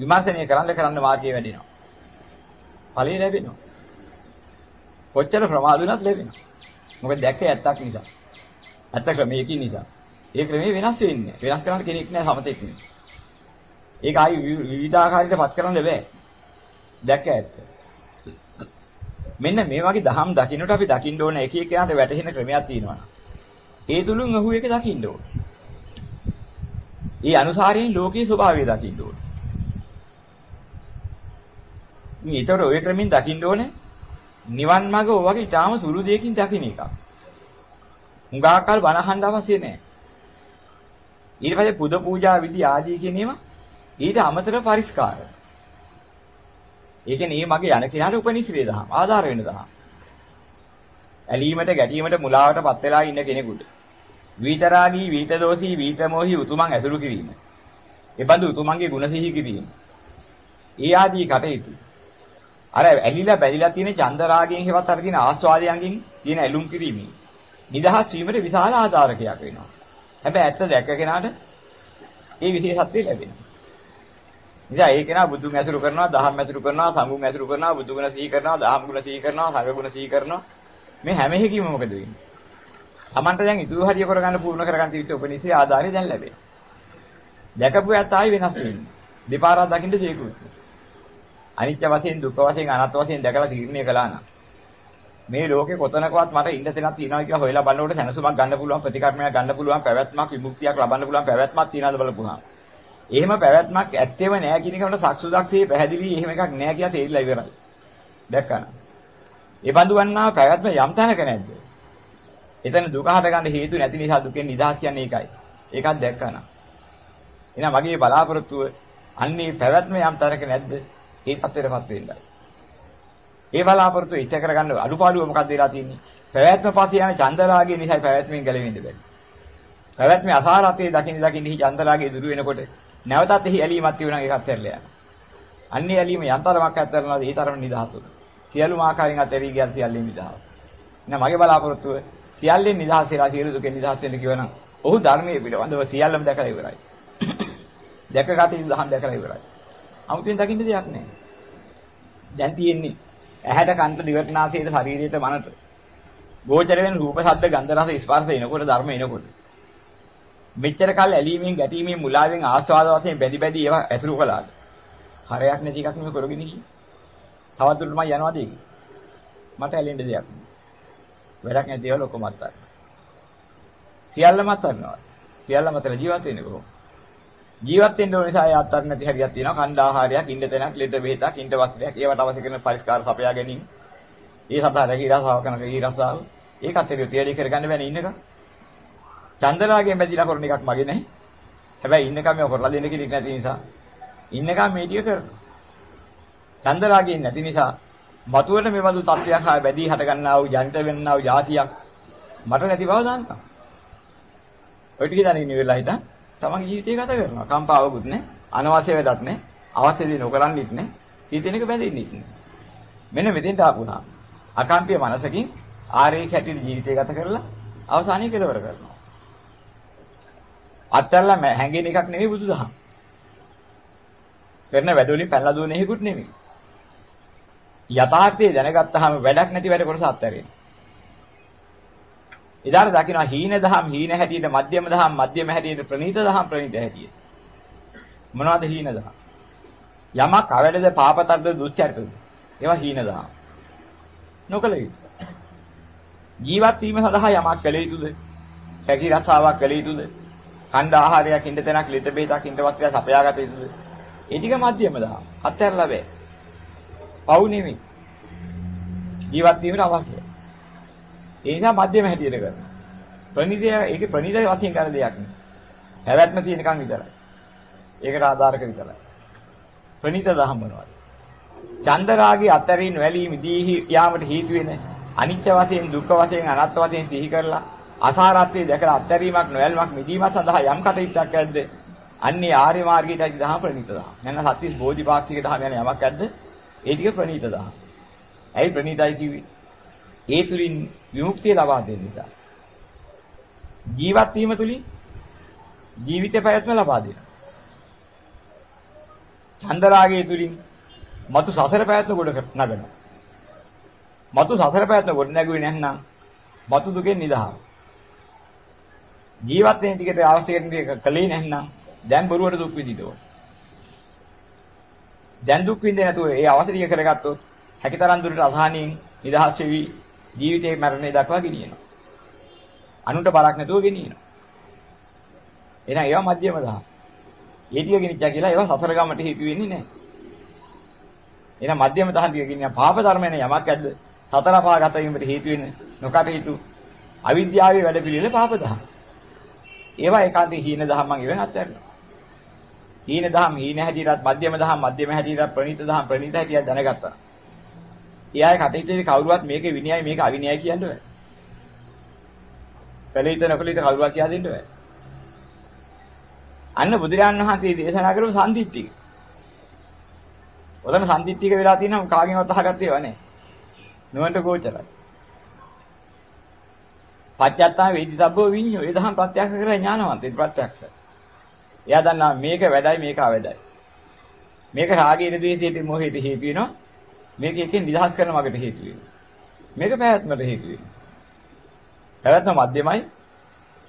විමර්ශනය කරන්න කරන්න මාර්ගය වැඩිනවා. ඵලෙ ලැබෙනවා. කොච්චර ප්‍රමාද වුණත් ලැබෙනවා. මොකද දැක්කේ ඇත්තක් නිසා. ඇත්ත ක්‍රමයකින් නිසා. ඒ ක්‍රමේ වෙනස් වෙන්නේ. වෙනස් කරන්න කෙනෙක් නෑ සමතෙක් නේ. ඒක ආයි විවිධාකාරයට පත් කරන්න බෑ. දැක්ක ඇත්ත. මෙන්න මේ වගේ දහම් දකින්නට අපි දකින්න ඕන එක එක යනට වැටහෙන ක්‍රමයක් තියෙනවා. ඒ තුලින් අහු එක දකින්න ඕන. ඒ අනුසාරයෙන් ලෝකයේ ස්වභාවය දකින්න ඕන. මේ ඊතර ඔය ක්‍රමින් දකින්න ඕනේ නිවන් මඟ ඔය වගේ ඊටාම සුළු දෙයකින් දකින්න එකක්. හුඟාකල් බනහන්න අවශ්‍ය නැහැ. ඊට පස්සේ පුද පූජා විදි ආදී කියන ඒවා ඊට අමතර පරිස්කාර. ඒ කියන්නේ මේ මගේ යන කෙනාට උපනිශ්‍රේ දහම් ආධාර වෙන දහම්. ඇලීමට ගැටීමට මුලාවටපත් වෙලා ඉන්න කෙනෙකුට විතරාගී විතදෝසී විතමෝහි උතුමන් ඇසුරු කිරීම. එබඳු උතුමන්ගේ ගුණ සිහි කිරීම. ඒ ආදී කටයුතු. අර ඇලිලා බැලිලා තියෙන චන්දරාගයෙන් හේවත් අර තියෙන ආස්වාදයන්ගෙන් තියෙන ඇලුම් කිරීම. නිදහස් වීමට විශාල ආධාරකයක් වෙනවා. හැබැයි ඇත්ත දැක්ක කෙනාට ඒ විශේෂත්වය ලැබෙනවා. නිසා ඒ කෙනා බුදුන් ඇසුරු කරනවා, දහම් ඇසුරු කරනවා, සංඝුන් ඇසුරු කරනවා, බුදු ගුණ සිහි කරනවා, දහම් ගුණ සිහි කරනවා, සංඝ ගුණ සිහි කරනවා. මේ හැම එකකින්ම මොකද වෙන්නේ? Tamanta දැන් ඉතුරු හරිය කරගන්න පූර්ණ කරගන්න තිබිච්ච උපනිශ්‍රේ ආධාරය දැන් ලැබේ. දැකපු යත් ආයි වෙනස් වෙන්නේ. දෙපාරක් දකින්න දෙයකුත්. අනිත්‍ය වශයෙන්, දුක්ඛ වශයෙන්, අනාත්ම වශයෙන් දැකලා තීරණය කළා නම් මේ ලෝකේ කොතනකවත් මට ඉන්න තැනක් තියනවා කියලා හොයලා බලනකොට සැනසුමක් ගන්න පුළුවන් ප්‍රතිකර්මයක් ගන්න පුළුවන් පැවැත්මක් විමුක්තියක් ලබන්න පුළුවන් පැවැත්මක් තියනවාද බලපුවාම. එහෙම පැවැත්මක් ඇත්තේම නෑ කියන එකට සක්සුදක්සේ පැහැදිලි එහෙම එකක් නෑ කියලා තේරිලා ඉවරයි. දැක්කන. ඒ බඳු වන්නා පැවැත්ම යම් තැනක නැද්ද? එතන දුක හට ගන්න හේතු නැති නිසා දුකෙන් නිදහස් කියන්නේ ඒකයි. ඒකත් දැක්කන. එහෙනම් මගේ බලාපොරොත්තුව අන්නේ පැවැත්ම යම් තැනක නැද්ද? ඒ තත්ත්වයටපත් වෙන්නයි. ඒ බලාපොරොත්තු ඉච්ඡ කරගන්න අඩුපාඩුව මොකක්ද වෙලා තියෙන්නේ? පැවැත්ම පස්සේ යන චන්දරාගය නිසා පැවැත්මෙන් ගැලවෙන්න බැරි. පැවැත්මේ අසාරත්වයේ දකින්න දකින්න හි චන්දරාගය දුරු වෙනකොට නැවතත් එහි ඇලීමක් තිබුණා ඒකත් ඇරලා යනවා. අන්නේ ඇලීම යන්තරමක් ඇත්තරනවාද ඒ තරම නිදහසු. සියලුම ආකාරයෙන් අතහැරී ගියත් සියල්ලෙන් නිදහස්. එහෙනම් මගේ බලාපොරොත්තුව සියල්ලෙන් නිදහස් වෙලා සියලු දුකෙන් නිදහස් වෙන්න කියවනම් ඔහු ධර්මයේ පිළිබඳව සියල්ලම දැකලා ඉවරයි. [COUGHS] දැකගත යුතු දහම් දැකලා ඉවරයි. 아무තෙන් දකින්න දෙයක් නැහැ. දැන් තියෙන්නේ ඇහැට කන්ට දිවට නාසයට ශරීරයට මනට. ගෝචර වෙන රූප ශබ්ද ගන්ධ රස ස්පර්ශ එනකොට ධර්ම එනකොට. මෙච්චර කල් ඇලීමෙන් ගැටීමෙන් මුලාවෙන් ආස්වාද වශයෙන් බැඳි බැඳි ඒවා ඇසුරු කළාද? හරයක් නැති එකක් නෙමෙයි කරගෙන ගියේ තවත් දුරට මම යනවාද ඒක? මට ඇලෙන්න දෙයක් වැඩක් නැති දේවල් ඔක්කොම අත්හරිනවා සියල්ලම අත්හරිනවා සියල්ලම අතර ජීවත් වෙන්නේ කොහොමද? ජීවත් වෙන්න ඕන නිසා ඒ අත්තර නැති හරියක් තියෙනවා. කණ්ඩ ආහාරයක්, ඉන්න තැනක්, ලෙඩ බෙහෙතක්, ඉන්න වස්ත්‍රයක්, ඒවට අවශ්‍ය කරන පරිස්කාර සපයා ගැනීම. ඒ සඳහා රැකීරසාව කරන රැකීරසාව. ඒකත් එක්ක තියඩි කරගන්න බෑනේ ඉන්නක. චන්දරාගෙන් බැඳිලා කරන එකක් මගේ නැහැ. හැබැයි ඉන්නකම මේ කරලා දෙන්න කෙනෙක් නැති නිසා ඉන්නකම් මේ ටික කරනවා. චන්දරාගෙන් නැති නිසා මතුවට මේ බඳු තත්වයක් ආ බැදී හට ගන්නා වූ ජනිත වෙන්නා වූ જાතියක් මට නැති බව දන්නවා. ඔය ටික දැනගෙන ඉවරලා හිටන් තමන්ගේ ජීවිතය ගත කරනවා. කම්පාවකුත් නැහැ. අනවශ්‍ය වැඩක් නැහැ. අවශ්‍ය දේ නොකරන්නෙත් නැහැ. හිතෙනක බැඳෙන්නෙත් නැහැ. මෙන්න මෙතෙන්ට ආපුණා. අකම්පිය මනසකින් ආරේක හැටියට ජීවිතය ගත කරලා අවසානයේ කෙලවර කරනවා. අත්හැරලා හැංගෙන එකක් නෙවෙයි බුදුදහම. කරන වැඩවලින් පැනලා දුවන එකකුත් නෙවෙයි. යථාර්ථය දැනගත්තාම වැඩක් නැති වැඩ කොටස අත්හැරෙනවා. එදාට දකිනවා හීන දහම් හීන හැටියට මධ්‍යම දහම් මධ්‍යම හැටියට ප්‍රණීත දහම් ප්‍රණීත හැටියට. මොනවද හීන දහම්? යමක් අවැඩද පාපතරද දුස්චරිතද? ඒවා හීන දහම්. නොකල යුතු. ජීවත් වීම සඳහා යමක් කළ යුතුද? සැකි රසාවක් කළ යුතුද? කණ්ඩ ආහාරයක් ඉන්න තැනක් ලිට බේතක් ඉන්න වස්ත්‍රය සපයාගත යුතුද? ඒ ටික මධ්‍යම දහම්. අත්හැරලා බෑ. පව් නෙමෙයි. ජීවත් වීමට අවශ්‍යයි. ඒ නිසා මධ්‍යම හැටියට කරනවා. ප්‍රණීතය ඒකේ ප්‍රණීත වශයෙන් කරන දෙයක් නෙවෙයි. හැවැත්ම තියෙනකන් විතරයි. ඒකට ආධාරක විතරයි. ප්‍රණීත දහම් මොනවද? චන්දරාගේ අතරින් වැලී මිදී යාමට හේතු වෙන අනිත්‍ය වශයෙන් දුක්ඛ වශයෙන් අනාත්ම වශයෙන් සිහි කරලා අසාරත්වයේ දැකලා අත්හැරීමක් නොයල්මක් මිදීම සඳහා යම් කටයුත්තක් ඇද්ද? අන්නේ ආර්ය මාර්ගයට දහම් ප්‍රණීත දහම්. නැත්නම් සත්‍විස් බෝධිපාක්ෂික දහම් යන යමක් ඇද්ද? ඒ ටික ප්‍රණීත දහම්. ඇයි ප්‍රණීතයි කිව්වේ? ඒ තුලින් විමුක්තිය ලබා දෙන්න නිසා. ජීවත් වීම තුලින් ජීවිතේ පැවැත්ම ලබා දෙනවා. චන්දරාගයේ තුලින් මතු සසර පැවැත්ම ගොඩ නගනවා. මතු සසර පැවැත්ම ගොඩ නැගුවේ නැත්නම් මතු දුකෙන් නිදහස්. ජීවත් වෙන ටිකට අවශ්‍ය කරන ටික කලේ නැත්නම් දැන් බොරුවට දුක් විඳිනවා. දැන් දුක් විඳින්නේ නැතුව ඒ අවශ්‍ය කරගත්තොත් හැකිතරම් දුරට අසහනින් නිදහස් වෙවි ජීවිතේ මරණය දක්වා ගෙනියනවා. අනුන්ට බරක් නැතුව ගෙනියනවා. එහෙනම් ඒවා මධ්‍යම දහම්. ඒ ටික ගෙනිච්චා කියලා ඒවා සතර ගමට හේතු වෙන්නේ නැහැ. එහෙනම් මධ්‍යම දහම් ටික ගෙනියන පාප ධර්මයන යමක් ඇද්ද? සතර පාගත වීමට හේතු වෙන නොකටයුතු අවිද්‍යාවේ වැඩ පිළිවෙල පාප දහම්. ඒවා ඒකාන්තේ හීන දහම් මං ඉවෙන් අත්හැරනවා. හීන දහම් හීන හැටියටත් මධ්‍යම දහම් මධ්‍යම හැටියටත් ප්‍රණීත දහම් ප්‍රණීත හැටියට දැනගත්තා. එයාගේ කටහිතේ කවුරුවත් මේකේ විනයයි මේක අවිනයයි කියන්න බෑ. පෙළිත නොකලිත කවුරුවත් කියා දෙන්න බෑ. අන්න බුදුරජාන් වහන්සේ දේශනා කරපු සම්දිත්තික. ඔතන සම්දිත්තික වෙලා තියෙනවා කාගෙන්වත් අහගත්තේ ඒවා නේ. නුවන්ට ගෝචරයි. පච්චත්තා වේදිතබ්බෝ විඤ්ඤෝ ඒ දහම් ප්‍රත්‍යක්ෂ කරලා ඥානවන්ත ඒ ප්‍රත්‍යක්ෂ. එයා දන්නා මේක වැඩයි මේක අවැඩයි. මේක රාගයේ ද්වේෂයේ මොහේට හේතු වෙනවා. මේක එකෙන් නිදහස් කරන මගට හේතු වෙනවා. මේක පැවැත්මට හේතු වෙනවා. පැවැත්ම මධ්‍යමයි.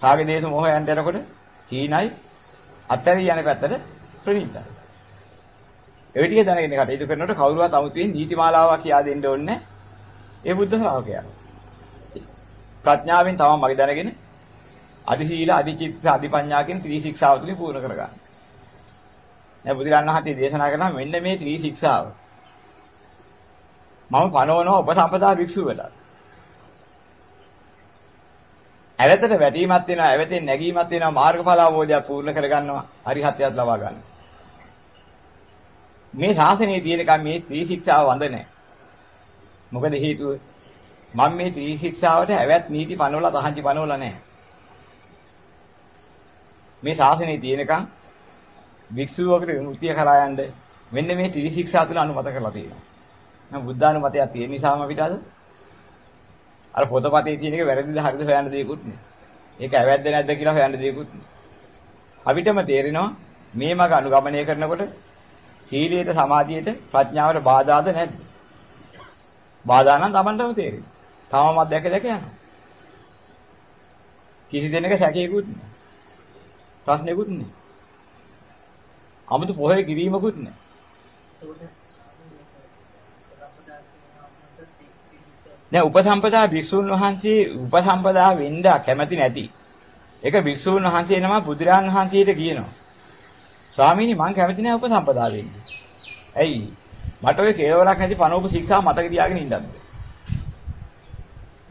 රාග දේශ මොහයන්ට යනකොට හීනයි අත්හැරී යන පැත්තට ප්‍රණීතයි. ඒ ටික දැනගෙන කටයුතු කරනකොට කවුරුවත් 아무තෙන් නීතිමාලාවක් කියා දෙන්න ඕනේ ඒ බුද්ධ ශ්‍රාවකයා. ප්‍රඥාවෙන් තමයි මගේ දැනගෙන අදි සීල අදි චිත්ත අදි පඤ්ඤා කියන ත්‍රි ශික්ෂාව තුලින් පූර්ණ කරගන්න. දැන් බුදුරණන් වහන්සේ දේශනා කරනවා මෙන්න මේ ත්‍රි ශික්ෂාව. මම පනවනවා උපසම්පදා භික්ෂුවට. ඇවතට වැටීමක් වෙනවා, ඇවතෙන් නැගීමක් වෙනවා, මාර්ගඵල අවබෝධය පූර්ණ කරගන්නවා, අරිහත්ත්වයට ලබා ගන්නවා. මේ ශාසනයේ තියෙනකම් මේ ත්‍රි ශික්ෂාව වඳ නැහැ. මොකද හේතුව මම මේ ත්‍රි ශික්ෂාවට ඇවැත් නීති පනවලා තහංචි පනවලා නැහැ. මේ ශාසනයේ තියෙනකම් භික්ෂුවකට විමුක්තිය කරා යන්න මෙන්න මේ ත්‍රි ශික්ෂා තුන අනුමත කරලා තියෙනවා. නම් බුද්ධානුමතයක් තියෙන නිසාම අපිට අද අර පොතපතේ තියෙන එක වැරදිද හරිද හොයන්න දෙයක්වත් නෑ. ඒක ඇවැද්ද නැද්ද කියලා හොයන්න දෙයක්වත් නෑ. අපිටම තේරෙනවා මේ මග අනුගමනය කරනකොට සීලයට සමාධියට ප්‍රඥාවට බාධාද නැද්ද? බාධා නම් Tamanටම තේරෙනවා. තමමත් දැක දැක යනවා. කිසි දෙනක සැකේකුත් නෑ. ප්‍රශ්නෙකුත් නෑ. 아무තු පොහේ කිරීමකුත් නෑ. දැන් උපසම්පදා භික්ෂුන් වහන්සේ උපසම්පදා වෙන්න කැමති නැති. ඒක භික්ෂුන් වහන්සේ නම බුදුරන් වහන්සේට කියනවා. ස්වාමීනි මං කැමති නැහැ උපසම්පදා වෙන්න. ඇයි? මට ඔය කේවලක් නැති පනෝප ශික්ෂා මතක තියාගෙන ඉන්නත්.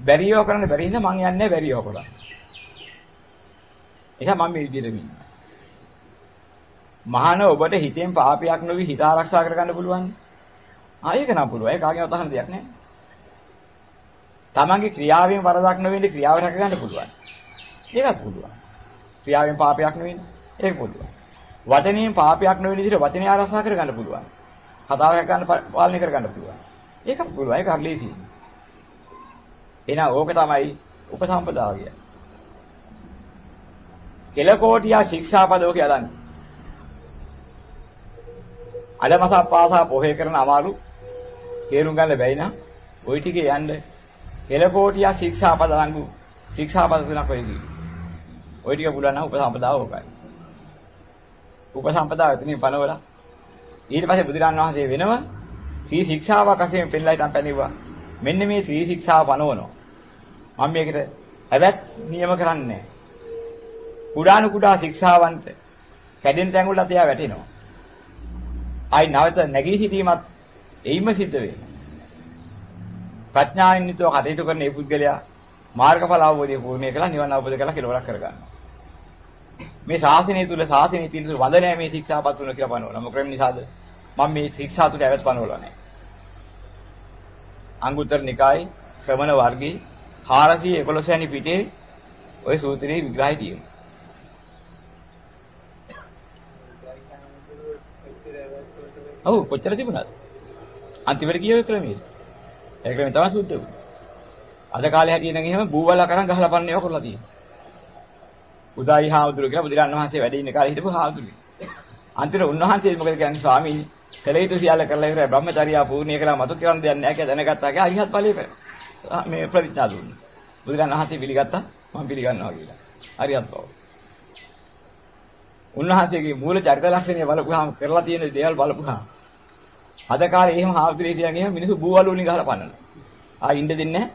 බැරියෝ කරන්න බැරි හින්දා මං යන්නේ බැරියෝ කරා. එහා මම මේ විදිහට ඉන්නේ. මහාන ඔබට හිතෙන් පාපයක් නොවි හිත ආරක්ෂා කරගන්න පුළුවන්. ආ ඒක නම් පුළුවන්. ඒ කාගෙන්වත් අහන්න දෙයක් නැහැ. තමන්ගේ ක්‍රියාවෙන් වරදක් නොවෙන්නේ ක්‍රියාව රැක ගන්න පුළුවන්. ඒකත් පුළුවන්. ක්‍රියාවෙන් පාපයක් නෙවෙන්නේ. ඒක පුළුවන්. වචනයෙන් පාපයක් නොවෙන විදිහට වචනේ ආරක්ෂා කර ගන්න පුළුවන්. කතාව රැක ගන්න පාලනය කර ගන්න පුළුවන්. ඒකත් පුළුවන්. ඒක හරි ලේසියි. එහෙනම් ඕක තමයි උපසම්පදාව කියන්නේ. කෙලකෝටියා ශික්ෂාපදෝ කියලා දන්නේ. අදමසක් පාසා පොහේ කරන අමාරු තේරුම් ගන්න බැයි නම් ওই ටිකේ යන්න කෙලකෝටියා ශික්ෂාපද ලඟු ශික්ෂාපද තුනක් ඔය කිව්වේ. ওই ටික පුළුවන් නම් උපසම්පදාව ඕකයි. උපසම්පදාව එතනින් පනවලා ඊට පස්සේ බුදුරන් වහන්සේ වෙනම සී ශික්ෂාවක් අසෙන් පෙන්නලා ඉතින් පැනෙවුවා. මෙන්න මේ සී ශික්ෂාව පනවනවා. මම මේකට හැබැත් නියම කරන්නේ කුඩානු කුඩා ශික්ෂාවන්ට කැඩෙන තැන් වල තියා වැටෙනවා. ආයි නැවත නැගී සිටීමත් එයිම සිද්ධ වෙනවා. ප්‍රඥාවෙන් නිතව කටයුතු කරන මේ පුද්ගලයා මාර්ගඵල අවබෝධය පූර්ණේ කළා නිවන අවබෝධ කළා කෙලවරක් කරගන්නවා. මේ ශාසනය තුල ශාසනය තියෙන තුල වඳ නැහැ මේ ශික්ෂාපත් තුන කියලා පනවනවා. මොකද නිසාද? මම මේ ශික්ෂා තුල ඇවස් පනවලා නැහැ. අංගුත්තර නිකායේ ශ්‍රමණ වර්ගයේ 411 වැනි පිටේ ওই සූත්‍රයේ විග්‍රහය තියෙනවා. ඔව් කොච්චර තිබුණාද? අන්තිමට කියව ක්‍රමයේ. ඒ ක්‍රමය තමයි සුද්ධ වුනේ. අද කාලේ හැටියට නම් එහෙම බූවලා කරන් ගහලා පන්නේ ඒවා කරලා තියෙනවා. උදායි හාමුදුරු කියලා බුදුරන් වහන්සේ වැඩ ඉන්න කාලේ හිටපු හාමුදුරුවෝ. අන්තිමට උන්වහන්සේ මොකද කියන්නේ ස්වාමීනි කලේතු සියල්ල කරලා ඉවරයි බ්‍රහ්මචර්යා පූර්ණිය කළා මතු කරන් දෙයක් නැහැ කියලා දැනගත්තා කියලා අරිහත් ඵලයේ මේ ප්‍රතිඥා දුන්නා. බුදුරන් වහන්සේ පිළිගත්තා මම පිළිගන්නවා කියලා. අරිහත් බව. උන්වහන්සේගේ මූල චරිත ලක්ෂණය බලපුවාම කරලා තියෙන දේවල් බලපුවාම අද කාලේ එහෙම හාමුදුරුවෝ කියන එහෙම මිනිස්සු බූවලු වලින් ගහලා පන්නනවා. ආ ඉන්න දෙන්නේ නැහැ.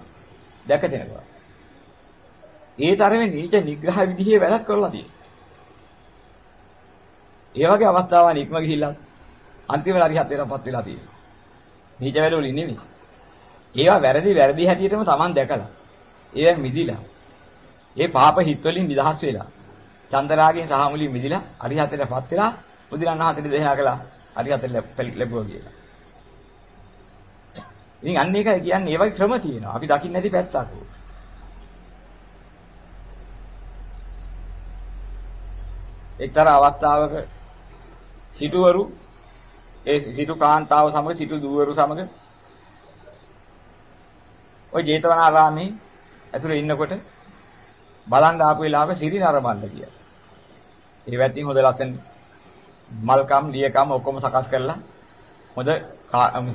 දැක දෙනවා. ඒ තරමේ නීච නිග්‍රහ විදිහේ වැඩක් කරලා තියෙනවා. ඒ වගේ අවස්ථාවන් ඉක්ම ගිහිල්ලා අන්තිම හරියටපත් වෙලා තියෙනවා. නීච වැඩ වලින් නෙමෙයි. ඒවා වැරදි වැරදි හැටියටම Taman දැකලා. ඒවෙන් මිදිලා. ඒ පාප හිත් වලින් නිදහස් වෙලා. චන්දරාගෙන් සහ මුලින් මිදිලා හරියටපත් වෙලා බුදුරණන් වහන්සේ දේශනා කළා හරියට ලැබුවා කියලා. ඉතින් අන්න ඒකයි කියන්නේ ඒ වගේ ක්‍රම තියෙනවා. අපි දකින්න නැති පැත්තක්. එක්තරා අවස්ථාවක සිටුවරු ඒ සිටු කාන්තාව සමග සිටු දුවරු සමග ওই ජේතවනාරාමේ ඇතුලේ ඉන්නකොට බලන් ආපු වෙලාවක සිරි නරඹන්න කියලා. ඒ වැත්තින් හොඳ ලස්සන මල්කම් ලියකම් ඔක්කොම සකස් කරලා හොඳ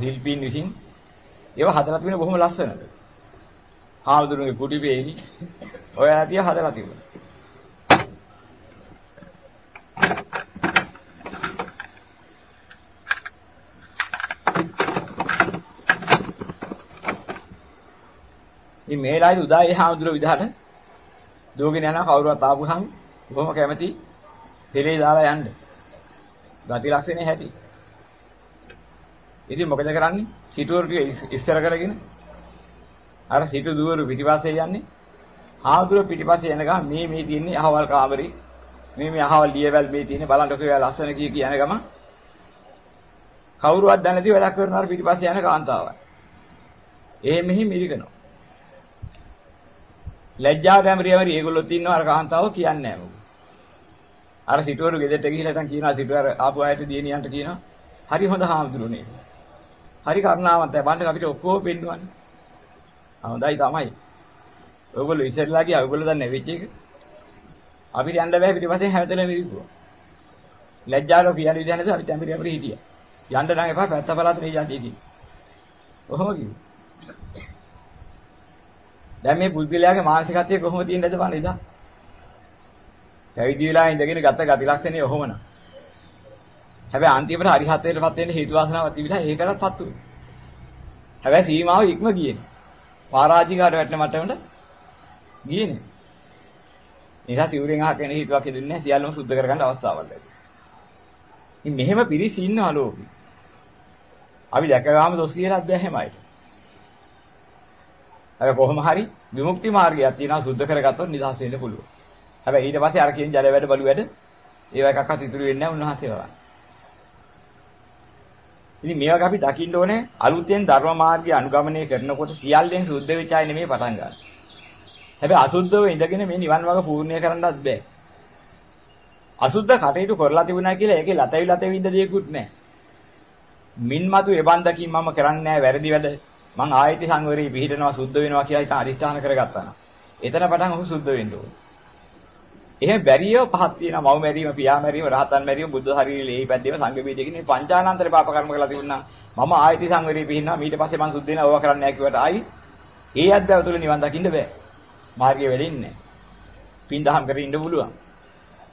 ශිල්පීන් විසින් ඒව හදලා තිබුණේ බොහොම ලස්සනට. ආවුදුරුගේ කුඩි වේලි ඔය ඇතිය හදලා තිබුණා. ඉතින් මේ ලායි උදා ඒ හාමුදුරුවෝ විදහාට දුවගෙන යනවා කවුරුවත් ආපුහම බොහොම කැමති තෙලේ දාලා යන්න. ගති ලක්ෂණේ හැටි. ඉතින් මොකද කරන්නේ? සිටුවරු ටික ඉස්තර කරගෙන අර සිටු දුවරු පිටිපස්සේ යන්නේ. හාමුදුරුවෝ පිටිපස්සේ යන ගමන් මේ මේ තියෙන්නේ අහවල් කාමරේ. මේ මේ අහවල් ලියවැල් මේ තියෙන්නේ බලන්න ඔකේ ලස්සන කී කියන ගමන් කවුරුවත් දැන නැති වැඩක් කරන අර පිටිපස්සේ යන කාන්තාවන්. එහෙ මෙහි මිරිකනවා. ලැජ්ජාව දැමරියමරි ඒගොල්ලෝ ඉන්නවා අර කාන්තාව කියන්නේ නැහැ මොකද. අර සිටුවරු ගෙදරට ගිහිල්ලා නැත්නම් කියනවා සිටුවර ආපු අයට දියණියන්ට කියනවා හරි හොඳ හාමුදුරුවනේ. හරි කරුණාවන්තයි බණ්ඩ අපිට ඔක්කොම පෙන්වන්නේ. හොඳයි තමයි. ඔයගොල්ලෝ ඉස්සෙල්ලා ගියා ඔයගොල්ලෝ දන්නේ වෙච්ච එක. අපිට යන්න බෑ පිටිපස්සෙන් හැමතැනම මිරිකුවා. ලැජ්ජාලෝ කියන විදිහ නැතුව අපි තැඹිරි අපිට හිටියා. යන්න නම් එපා පැත්ත පළාත මේ යන්නේ ඉතින්. ඔහොම කිව්වා. දැන් මේ පුද්ගලයාගේ මානසිකත්වය කොහොමද තියෙන්නේ බලන්න ඉතින්. පැවිදි වෙලා ඉඳගෙන ගත ගති ලක්ෂණේ ඔහොමන. හැබැයි අන්තිමට හරිහත්ත්වයටපත් වෙන්න හේතු වාසනාවක් තිබිලා ඒකටත්පත් වුණා. හැබැයි සීමාව ඉක්ම ගියේ නේ. පරාජිකාට වැටෙන මට්ටමට ගියේ නේ. නිසා සිවුරෙන් අහගෙන හේතුවක් හදුන්නේ නැහැ සියල්ලම සුද්ධ කරගන්න අවස්ථාවක් ලැබුණා. ඉතින් මෙහෙම පිරිස ඉන්නවා ලෝකෙ. අපි දැකගාම දොස් කියලාත් බෑ හැමයි. හැබැයි කොහොම හරි විමුක්ති මාර්ගයක් තියෙනවා සුද්ධ කරගත්තොත් නිදහස් වෙන්න පුළුවන්. හැබැයි ඊට පස්සේ අර කියන ජල වැඩ බලු වැඩ ඒව එකක්වත් ඉතුරු වෙන්නේ නැහැ උන්වහන්සේ වරන්. ඉතින් මේ වගේ අපි දකින්න ඕනේ අලුතෙන් ධර්ම මාර්ගය අනුගමනය කරනකොට සියල්ලෙන් සුද්ධ වෙච්ච අය නෙමෙයි පටන් ගන්න. හැබැයි අසුද්ධව ඉඳගෙන මේ නිවන් මාර්ග පූර්ණය කරන්නත් බෑ. අසුද්ධ කටයුතු කරලා තිබුණා කියලා ඒකේ ලතවි ලතවි ඉඳ දෙයක්වත් නැහැ. මින්මතු එබන්දකින් මම කරන්නේ නැහැ වැරදි වැඩ. මං ආයති සංවරේ පිළිහිටනවා සුද්ධ වෙනවා කියලා හිතා අදිෂ්ඨාන කරගත්තා නම්. එතන පටන් ඔහු සුද්ධ වෙන්න ඕනේ. එහෙම බැරියව පහක් තියෙනවා. මව මැරීම පියා මැරීම රහතන් මැරීම බුද්ධ ශරීරයේ ලේ පැද්දීම සංඝ බීජ කියන පංචානන්තර පාප කර්ම කරලා තිබුණා. මම ආයති සංවරේ පිහින්නා ඊට පස්සේ මං සුද්ධ වෙනවා. ඕවා කරන්නේ නැහැ කිව්වට ආයි. ඒ අධ්‍යාව තුළ නිවන් දකින්න බෑ. මාර්ගය වැඩෙන්නේ පින් දහම් කරගෙන ඉන්න පුළුවන්.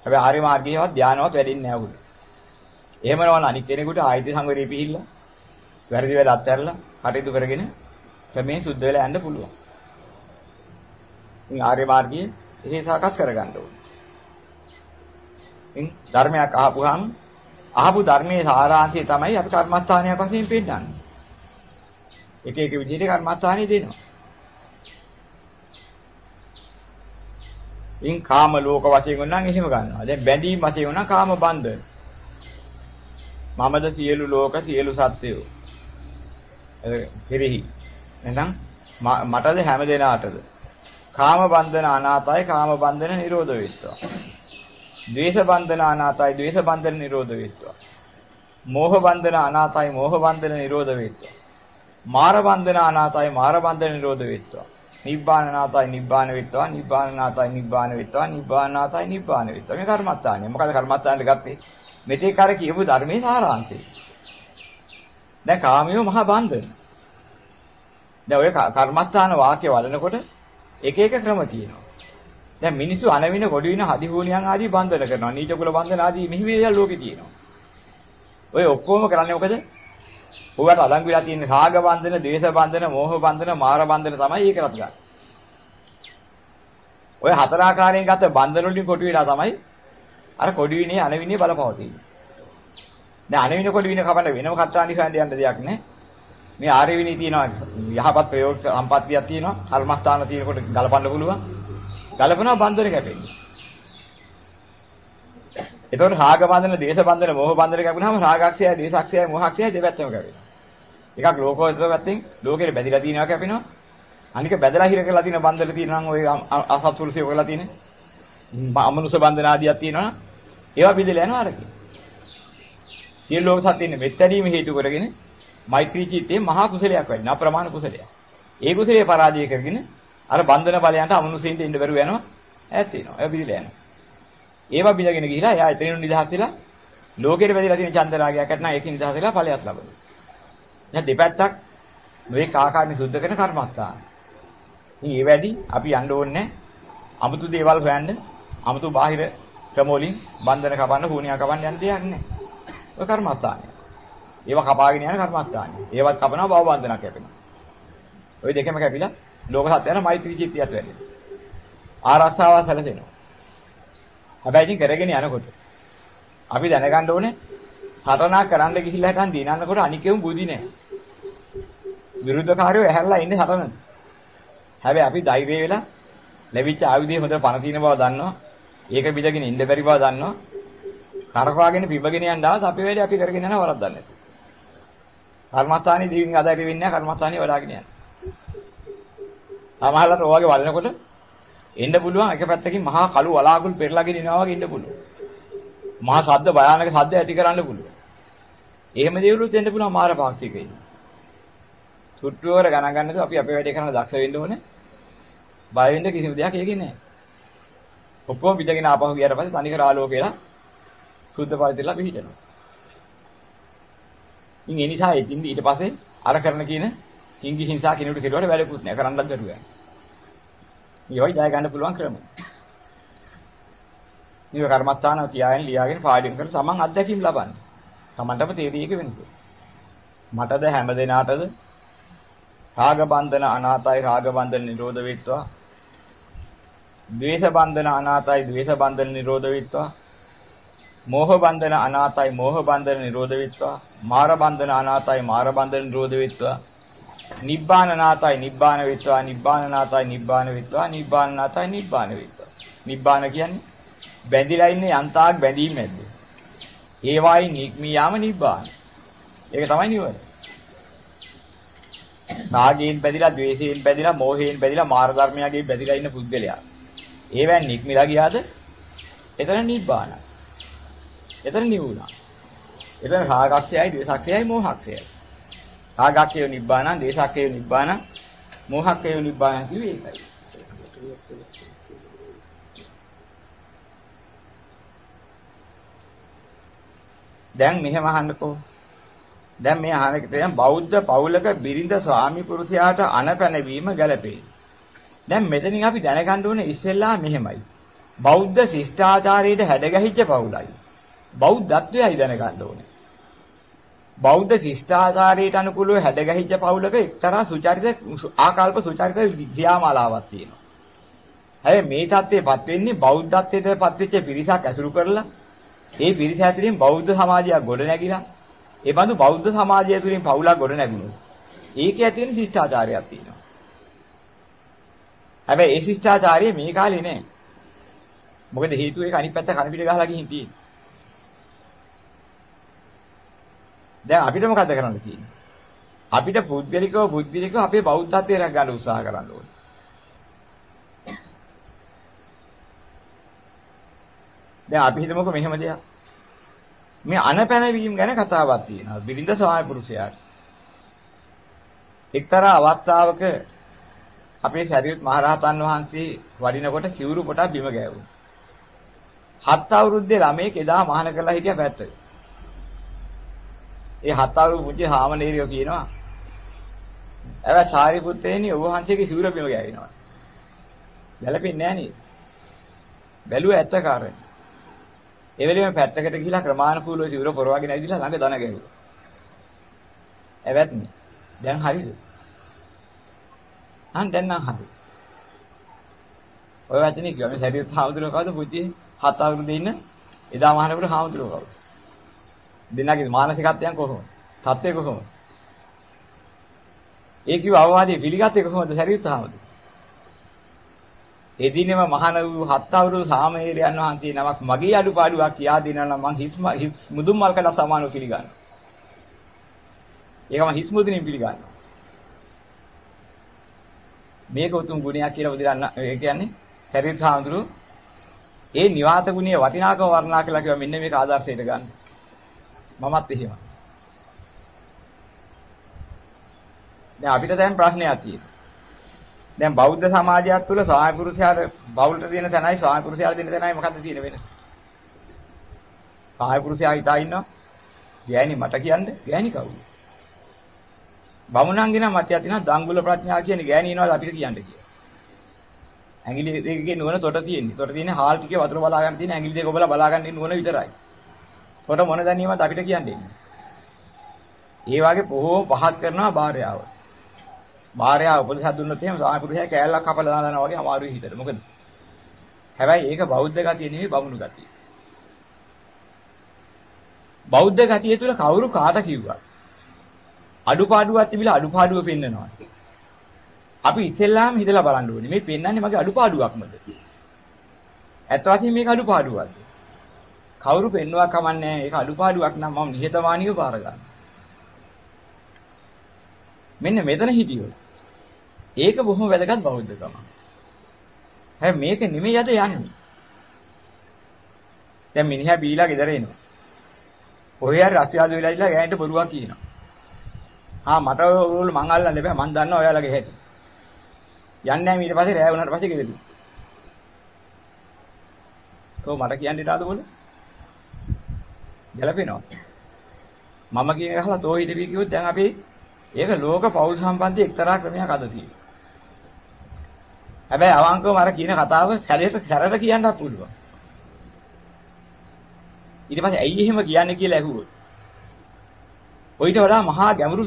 හැබැයි ආර්ය මාර්ගයේවත් ධානවත් වැඩෙන්නේ නැහැ උගුල. එහෙම නවන අනික් කෙනෙකුට ආයති සංවරේ පිහිල්ලා වැරදි වැඩ අත්හැරලා කටයුතු කරගෙන ක්‍රමයෙන් සුද්ධ වෙලා යන්න පුළුවන්. ඉතින් ආර්ය මාර්ගයේ එසේ සාකස් කරගන්න ඕනේ. ධර්මයක් අහපුවාම අහපු ධර්මයේ සාරාංශය තමයි අපි කර්මස්ථානයක් වශයෙන් පෙන්නන්නේ. එක එක විදිහට කර්මස්ථානෙ දෙනවා. ඉන් කාම ලෝක වශයෙන් උනන් එහෙම ගන්නවා. දැන් බැඳීම් වශයෙන් උනන් කාම බන්ධන. මමද සියලු ලෝක සියලු සත්වයෝ. කෙරෙහි. එහෙනම් මටද හැම දෙනාටද. කාම බන්ධන අනාතයි කාම බන්ධන නිරෝධ වෙත්වා. ද්වේෂ බන්ධන අනාතයි ද්වේෂ බන්ධන නිරෝධ වේත්වා. මෝහ බන්ධන අනාතයි මෝහ බන්ධන නිරෝධ වේත්වා. මාර බන්ධන අනාතයි මාර බන්ධන නිරෝධ වේත්වා. නිබ්බාන අනාතයි නිබ්බාන වේත්වා නිබ්බාන අනාතයි නිබ්බාන වේත්වා නිබ්බාන අනාතයි නිබ්බාන වේත්වා. මේ කර්මස්ථානය. මොකද කර්මස්ථානට ගත්තේ? මෙතේ කර කියපු ධර්මයේ සාරාංශය. දැන් කාමියෝ මහා බන්ධන. දැන් ඔය කර්මස්ථාන වාක්‍ය වලනකොට එක එක ක්‍රම තියෙනවා. දැන් මිනිස්සු අනවින කොඩි වින හදි හෝනියන් ආදී බන්ධන කරනවා. නීච කුල බන්ධන ආදී මෙහි මේ ලෝකේ තියෙනවා. ඔය ඔක්කොම කරන්නේ මොකද? ඌවට අලංගු වෙලා තියෙන රාග බන්ධන, ද්වේෂ බන්ධන, මෝහ බන්ධන, මාර බන්ධන තමයි ඒකටත් ගන්න. ඔය හතර ආකාරයෙන් ගත බන්ධන වලින් කොටු වෙලා තමයි අර කොඩි විනේ අනවිනේ බලපවතින්නේ. දැන් අනවිනේ කොඩි විනේ කපන්න වෙනම කට්ටාණි හොයන්න යන්න දෙයක් නැහැ. මේ ආර්ය විනේ තියෙනවා යහපත් ප්‍රයෝග සම්පත්තියක් තියෙනවා. කර්මස්ථාන තියෙනකොට ගලපන්න පුළුවන්. ගලපනවා බන්ධන කැපෙන්නේ. එතකොට රාග බන්ධන, දේශ බන්ධන, මෝහ බන්ධන කැපුණාම රාගක්ෂයයි, දේශක්ෂයයි, මෝහක්ෂයයි දෙපැත්තම කැපෙනවා. එකක් ලෝකෝත්තර පැත්තෙන් ලෝකෙට බැඳිලා තියෙනවා කැපෙනවා. අනික බැදලා හිර කරලා තියෙන බන්ධන තියෙනවා නම් ඔය අසත්පුරුෂය කරලා තියෙන. අමනුෂ බන්ධන ආදියක් තියෙනවා. ඒවා බිඳලා යනවා අරකින්. සියලු ලෝක සත්‍යන්නේ මෙත්තරීම හේතු කරගෙන මෛත්‍රී චිත්තේ මහා කුසලයක් වැඩි අප්‍රමාණ කුසලයක්. ඒ කුසලයේ පරාජය කරගෙන අර බන්ධන බලයන්ට අමනුෂයින්ට ඉන්න බැරුව යනවා ඈත් වෙනවා. ඒ බිඳලා යනවා. ඒවා බිඳගෙන ගිහිලා එයා එතනින් නිදහස් වෙලා ලෝකෙට වැදිලා තියෙන චන්දරාගයක් නැත්නම් ඒකෙන් නිදහස් වෙලා ඵලයක් ලබනවා. දැන් දෙපැත්තක් මේ කාකාරණි සුද්ධ කරන කර්මස්ථාන. ඉතින් ඒ වැඩි අපි යන්න ඕනේ අමුතු දේවල් හොයන්න අමුතු බාහිර ක්‍රම වලින් බන්ධන කපන්න හුණියා කපන්න යන්න දෙයක් නැහැ. ඔය කර්මස්ථානය. ඒවා කපාගෙන යන කර්මස්ථානය. ඒවත් කපනවා භව බන්ධනක් කැපෙනවා. ওই දෙකම කැපිලා ලෝක සත්‍යයන මෛත්‍රී චිත්තයත් වැඩි. ආරස්සාව සැලසෙනවා. හැබැයි ඉතින් කරගෙන යනකොට අපි දැනගන්න ඕනේ හතරනා කරන්න ගිහිල්ලා හිටන් දිනනකොට අනිකෙවුම් බුදි නැහැ. විරුද්ධකාරයෝ ඇහැරලා ඉන්නේ හතරනද. හැබැයි අපි ධෛර්ය වෙලා ලැබිච්ච ආයුධය හොඳට පණ තියෙන බව දන්නවා. ඒක බිඳගෙන ඉන්න බැරි බව දන්නවා. කරකවාගෙන පිබගෙන යන දාස අපි වෙලේ අපි කරගෙන යන වරද්දක් නැහැ. කර්මස්ථානයේ දිවින් ආදාය වෙන්නේ නැහැ කර්මස්ථානයේ වඩාගෙන යන. සමහරවිට ඔයගේ වළනකොට එන්න පුළුවන් එක පැත්තකින් මහා කළු වලාකුළු පෙරලාගෙන ඉනවා වගේ ඉන්න පුළුවන්. මහා ශබ්ද භයානක ශබ්ද ඇති කරන්න පුළුවන්. එහෙම දේවලුත් වෙන්න පුළුවන් මාර පාක්ෂිකයි. සුට්ටුවර ගණන් ගන්නද අපි අපේ වැඩේ කරන්න දක්ෂ වෙන්න ඕනේ. බය වෙන්න කිසිම දෙයක් ඒකේ නැහැ. ඔක්කොම පිටගෙන ආපහු ගියාට පස්සේ තනිකර ආලෝකේලා සුද්ධ පරිතිලා පිහිටනවා. ඉතින් ඒ නිසා ඉතින් ඊට පස්සේ අර කරන කියන කිංගි හිංසා කෙනෙකුට කෙරුවට වැඩකුත් නැහැ. කරන්නත් බැරුව යනවා. මේවයි ජය ගන්න පුළුවන් ක්‍රම. මේව කර්මස්ථාන තියාගෙන ලියාගෙන පාඩම් කරලා සමන් අත්දැකීම් ලබන්න. Tamanටම තේරී එක වෙනකොට. මටද හැම දිනාටද රාග බන්ධන අනාතයි රාග බන්ධන නිරෝධ වෙත්වා. ද්වේෂ බන්ධන අනාතයි ද්වේෂ බන්ධන නිරෝධ වෙත්වා. මෝහ බන්ධන අනාතයි මෝහ බන්ධන නිරෝධ වෙත්වා. මාර බන්ධන අනාතයි මාර බන්ධන නිරෝධ වෙත්වා. නිබ්බානනාතයි නිබ්බාන වෙත්වා නිබ්බානනාතයි නිබ්බාන වෙත්වා නිබ්බානනාතයි නිබ්බාන වෙත්වා. නිබ්බාන කියන්නේ බැඳිලා ඉන්නේ යන්තාක් බැඳීම් නැද්ද ඒ වයින් නික්මී යාම නිබ්බාන. ඒක තමයි නිවන. රාගයෙන් බැඳිලා ද්වේෂයෙන් බැඳිලා මෝහයෙන් බැඳිලා මාර ධර්මයන්ගෙන් බැඳිලා ඉන්න පුද්ගලයා. ඒවෙන් නික්මිලා ගියාද? එතන නිබ්බාන. එතන නිවුණා. එතන රාගක්ෂයයි ද්වේෂක්ෂයයි මෝහක්ෂයයි. රාගක්කේ නිබ්බාන, දේශක්කේ නිබ්බාන, මෝහක්කේ නිබ්බාන කිව්වේ ඒකයි. දැන් මෙහෙම අහන්නකෝ. දැන් මේ අහන එක තමයි බෞද්ධ පවුලක බිරිඳ ස්වාමි පුරුෂයාට අනපැනවීම ගැලපේ. දැන් මෙතනින් අපි දැනගන්න ඕනේ ඉස්සෙල්ලා මෙහෙමයි. බෞද්ධ ශිෂ්ටාචාරයේ හැඩගැහිච්ච පවුලයි. බෞද්ධත්වයයි දැනගන්න ඕනේ. බෞද්ධ ශිෂ්ටාචාරයට අනුකූලව හැඩගැහිච්ච පවුලක එක්තරා සුචරිත ආකල්ප සුචරිත ක්‍රියාමාලාවක් තියෙනවා. හැබැයි මේ தත්ත්වයටපත් වෙන්නේ බෞද්ධත්වයටපත් වෙච්ච පිරිසක් ඇසුරු කරලා ඒ පිරිස ඇතුලින් බෞද්ධ සමාජයක් ගොඩ නැගිලා ඒ බඳු බෞද්ධ සමාජය තුළින් පවුලක් ගොඩ නැගුණොත් ඒකේ ඇති වෙන ශිෂ්ටාචාරයක් තියෙනවා. හැබැයි ඒ ශිෂ්ටාචාරය මේ කාලේ නෑ. මොකද හේතුව ඒක අනිත් පැත්ත කන පිට ගහලා ගිහින් තියෙන්නේ. දැන් අපිට මොකද කරන්න තියෙන්නේ? අපිට පුද්ගලිකව පුද්ගලිකව අපේ බෞද්ධත්වය රැක ගන්න උත්සාහ කරන්න ඕනේ. දැන් අපි හිතමුකෝ මෙහෙම දෙයක්. මේ අනපැනවීම ගැන කතාවක් තියෙනවා. බිරිඳ ස්වාමි පුරුෂයාට. එක්තරා අවස්ථාවක අපේ ශරීරත් මහරහතන් වහන්සේ වඩිනකොට සිවුරු පොටක් බිම ගෑවුවා. හත් අවුරුද්දේ ළමයෙක් එදා මහාන කරලා හිටියා පැත්තේ. ඒ හතරු පුංචි හාමනීරියෝ කියනවා. හැබැයි සාරිපුත්තේනි ඔබ වහන්සේගේ සිවුර බිම ගෑවෙනවා. ගැලපෙන්නේ නැහැ නේද? බැලුව ඇත්ත කාරණේ. ඒ වෙලෙම පැත්තකට ගිහිලා ක්‍රමානුකූලව සිවුර පොරවගෙන ඇවිදලා ළඟ දන ගැහුවා. ඇවැත්නි. දැන් හරිද? අහන් දැන් නම් හරි. ඔය වචනේ කිව්වා මේ ශරීරත් හාමුදුරුවෝ කවුද පුංචි හත් අවුරුදු ඉන්න එදා මහනකට හාමුදුරුවෝ කවුද? දෙන්නගේ මානසිකත්වයන් කොහොමද? තත්ත්වය කොහොමද? ඒ කිව්ව අවවාදයේ පිළිගත්තේ කොහොමද ශරීරත් හාමුදුරුවෝ? එදිනෙම මහාන වූ හත් අවුරුදු සාමණේරයන් වහන්සේ නමක් මගේ අඩුපාඩුවක් කියා දෙනවා නම් මං හිස් හිස් මුදුන් මල් කළ සමානව පිළිගන්නවා. ඒක මං හිස් මුදුනින් පිළිගන්නවා. මේක උතුම් ගුණයක් කියලා බුදුරන්න ඒ කියන්නේ සරිත් හාමුදුරු ඒ නිවාත ගුණයේ වටිනාකම වර්ණනා කළා කියලා මෙන්න මේක ආදර්ශයට ගන්න. මමත් එහෙම. දැන් අපිට දැන් ප්‍රශ්නයක් තියෙනවා. දැන් බෞද්ධ සමාජයක් තුළ ස්වාමි පුරුෂයාට බෞලට දෙන තැනයි ස්වාමි පුරුෂයාට දෙන තැනයි මොකද්ද තියෙන වෙනස? ස්වාමි පුරුෂයා හිතා ඉන්නවා. ගෑණි මට කියන්නේ ගෑණි කවුද? බමුණන්ගේ නම් මතයක් තියෙනවා දංගුල ප්‍රඥා කියන ගෑණි ඉනවාද අපිට කියන්න කියලා. ඇඟිලි දෙකේ නුවණ තොට තියෙන්නේ. තොට තියෙන්නේ හාල් ටිකේ වතුර බලා ගන්න තියෙන ඇඟිලි දෙක ඔබලා බලා ගන්න නුවණ විතරයි. තොට මොන දැනීමත් අපිට කියන්නේ. ඒ වගේ බොහෝ පහත් කරනවා භාර්යාව. භාර්යාව උපදෙස් දුන්නොත් එහෙම ස්වාමි පුරුෂයා කෑල්ලක් කපලා දානවා වගේ අමාරුයි හිතට. මොකද? හැබැයි ඒක බෞද්ධ ගතිය නෙවෙයි බමුණු ගතිය. බෞද්ධ ගතිය තුළ කවුරු කාට කිව්වා? අඩුපාඩුවක් තිබිලා අඩුපාඩුව පෙන්නනවා. අපි ඉස්සෙල්ලාම හිතලා බලන්න ඕනේ. මේ පෙන්වන්නේ මගේ අඩුපාඩුවක්මද? ඇත්ත වශයෙන්ම මේක අඩුපාඩුවක්ද? කවුරු පෙන්නවා කමන්නේ ඒක අඩුපාඩුවක් නම් මම නිහතමානීව පාර ගන්නවා. මෙන්න මෙතන හිටියොත් ඒක බොහොම වැදගත් බෞද්ධකම. හැබැයි මේක නෙමෙයි අද යන්නේ. දැන් මිනිහා බීලා ගෙදර එනවා. ඔය හරි රස්තියාදු වෙලා ඉඳලා ගෑනිට බොරුවක් කියනවා. ආ මට ඕගොල්ලෝ මං අල්ලන්න බෑ මං දන්නවා ඔයාලගේ හැටි. යන්නේ නැහැ ඊට පස්සේ රෑ වුණාට පස්සේ ගෙදර. තෝ මට කියන්න ඉතාලු බෝල. ගැලපෙනවා. මම කියන එක අහලා තෝ හිටපි කිව්වොත් දැන් අපි ඒක ලෝක පෞල් සම්බන්ධයේ එක්තරා ක්‍රමයක් අද තියෙනවා. හැබැයි අවංකවම අර කියන කතාව සැරේට සැරට කියන්නත් පුළුවන්. ඊට පස්සේ ඇයි එහෙම කියන්නේ කියලා ඇහුවොත්. ඔయిత වඩා මහා ගැඹුරු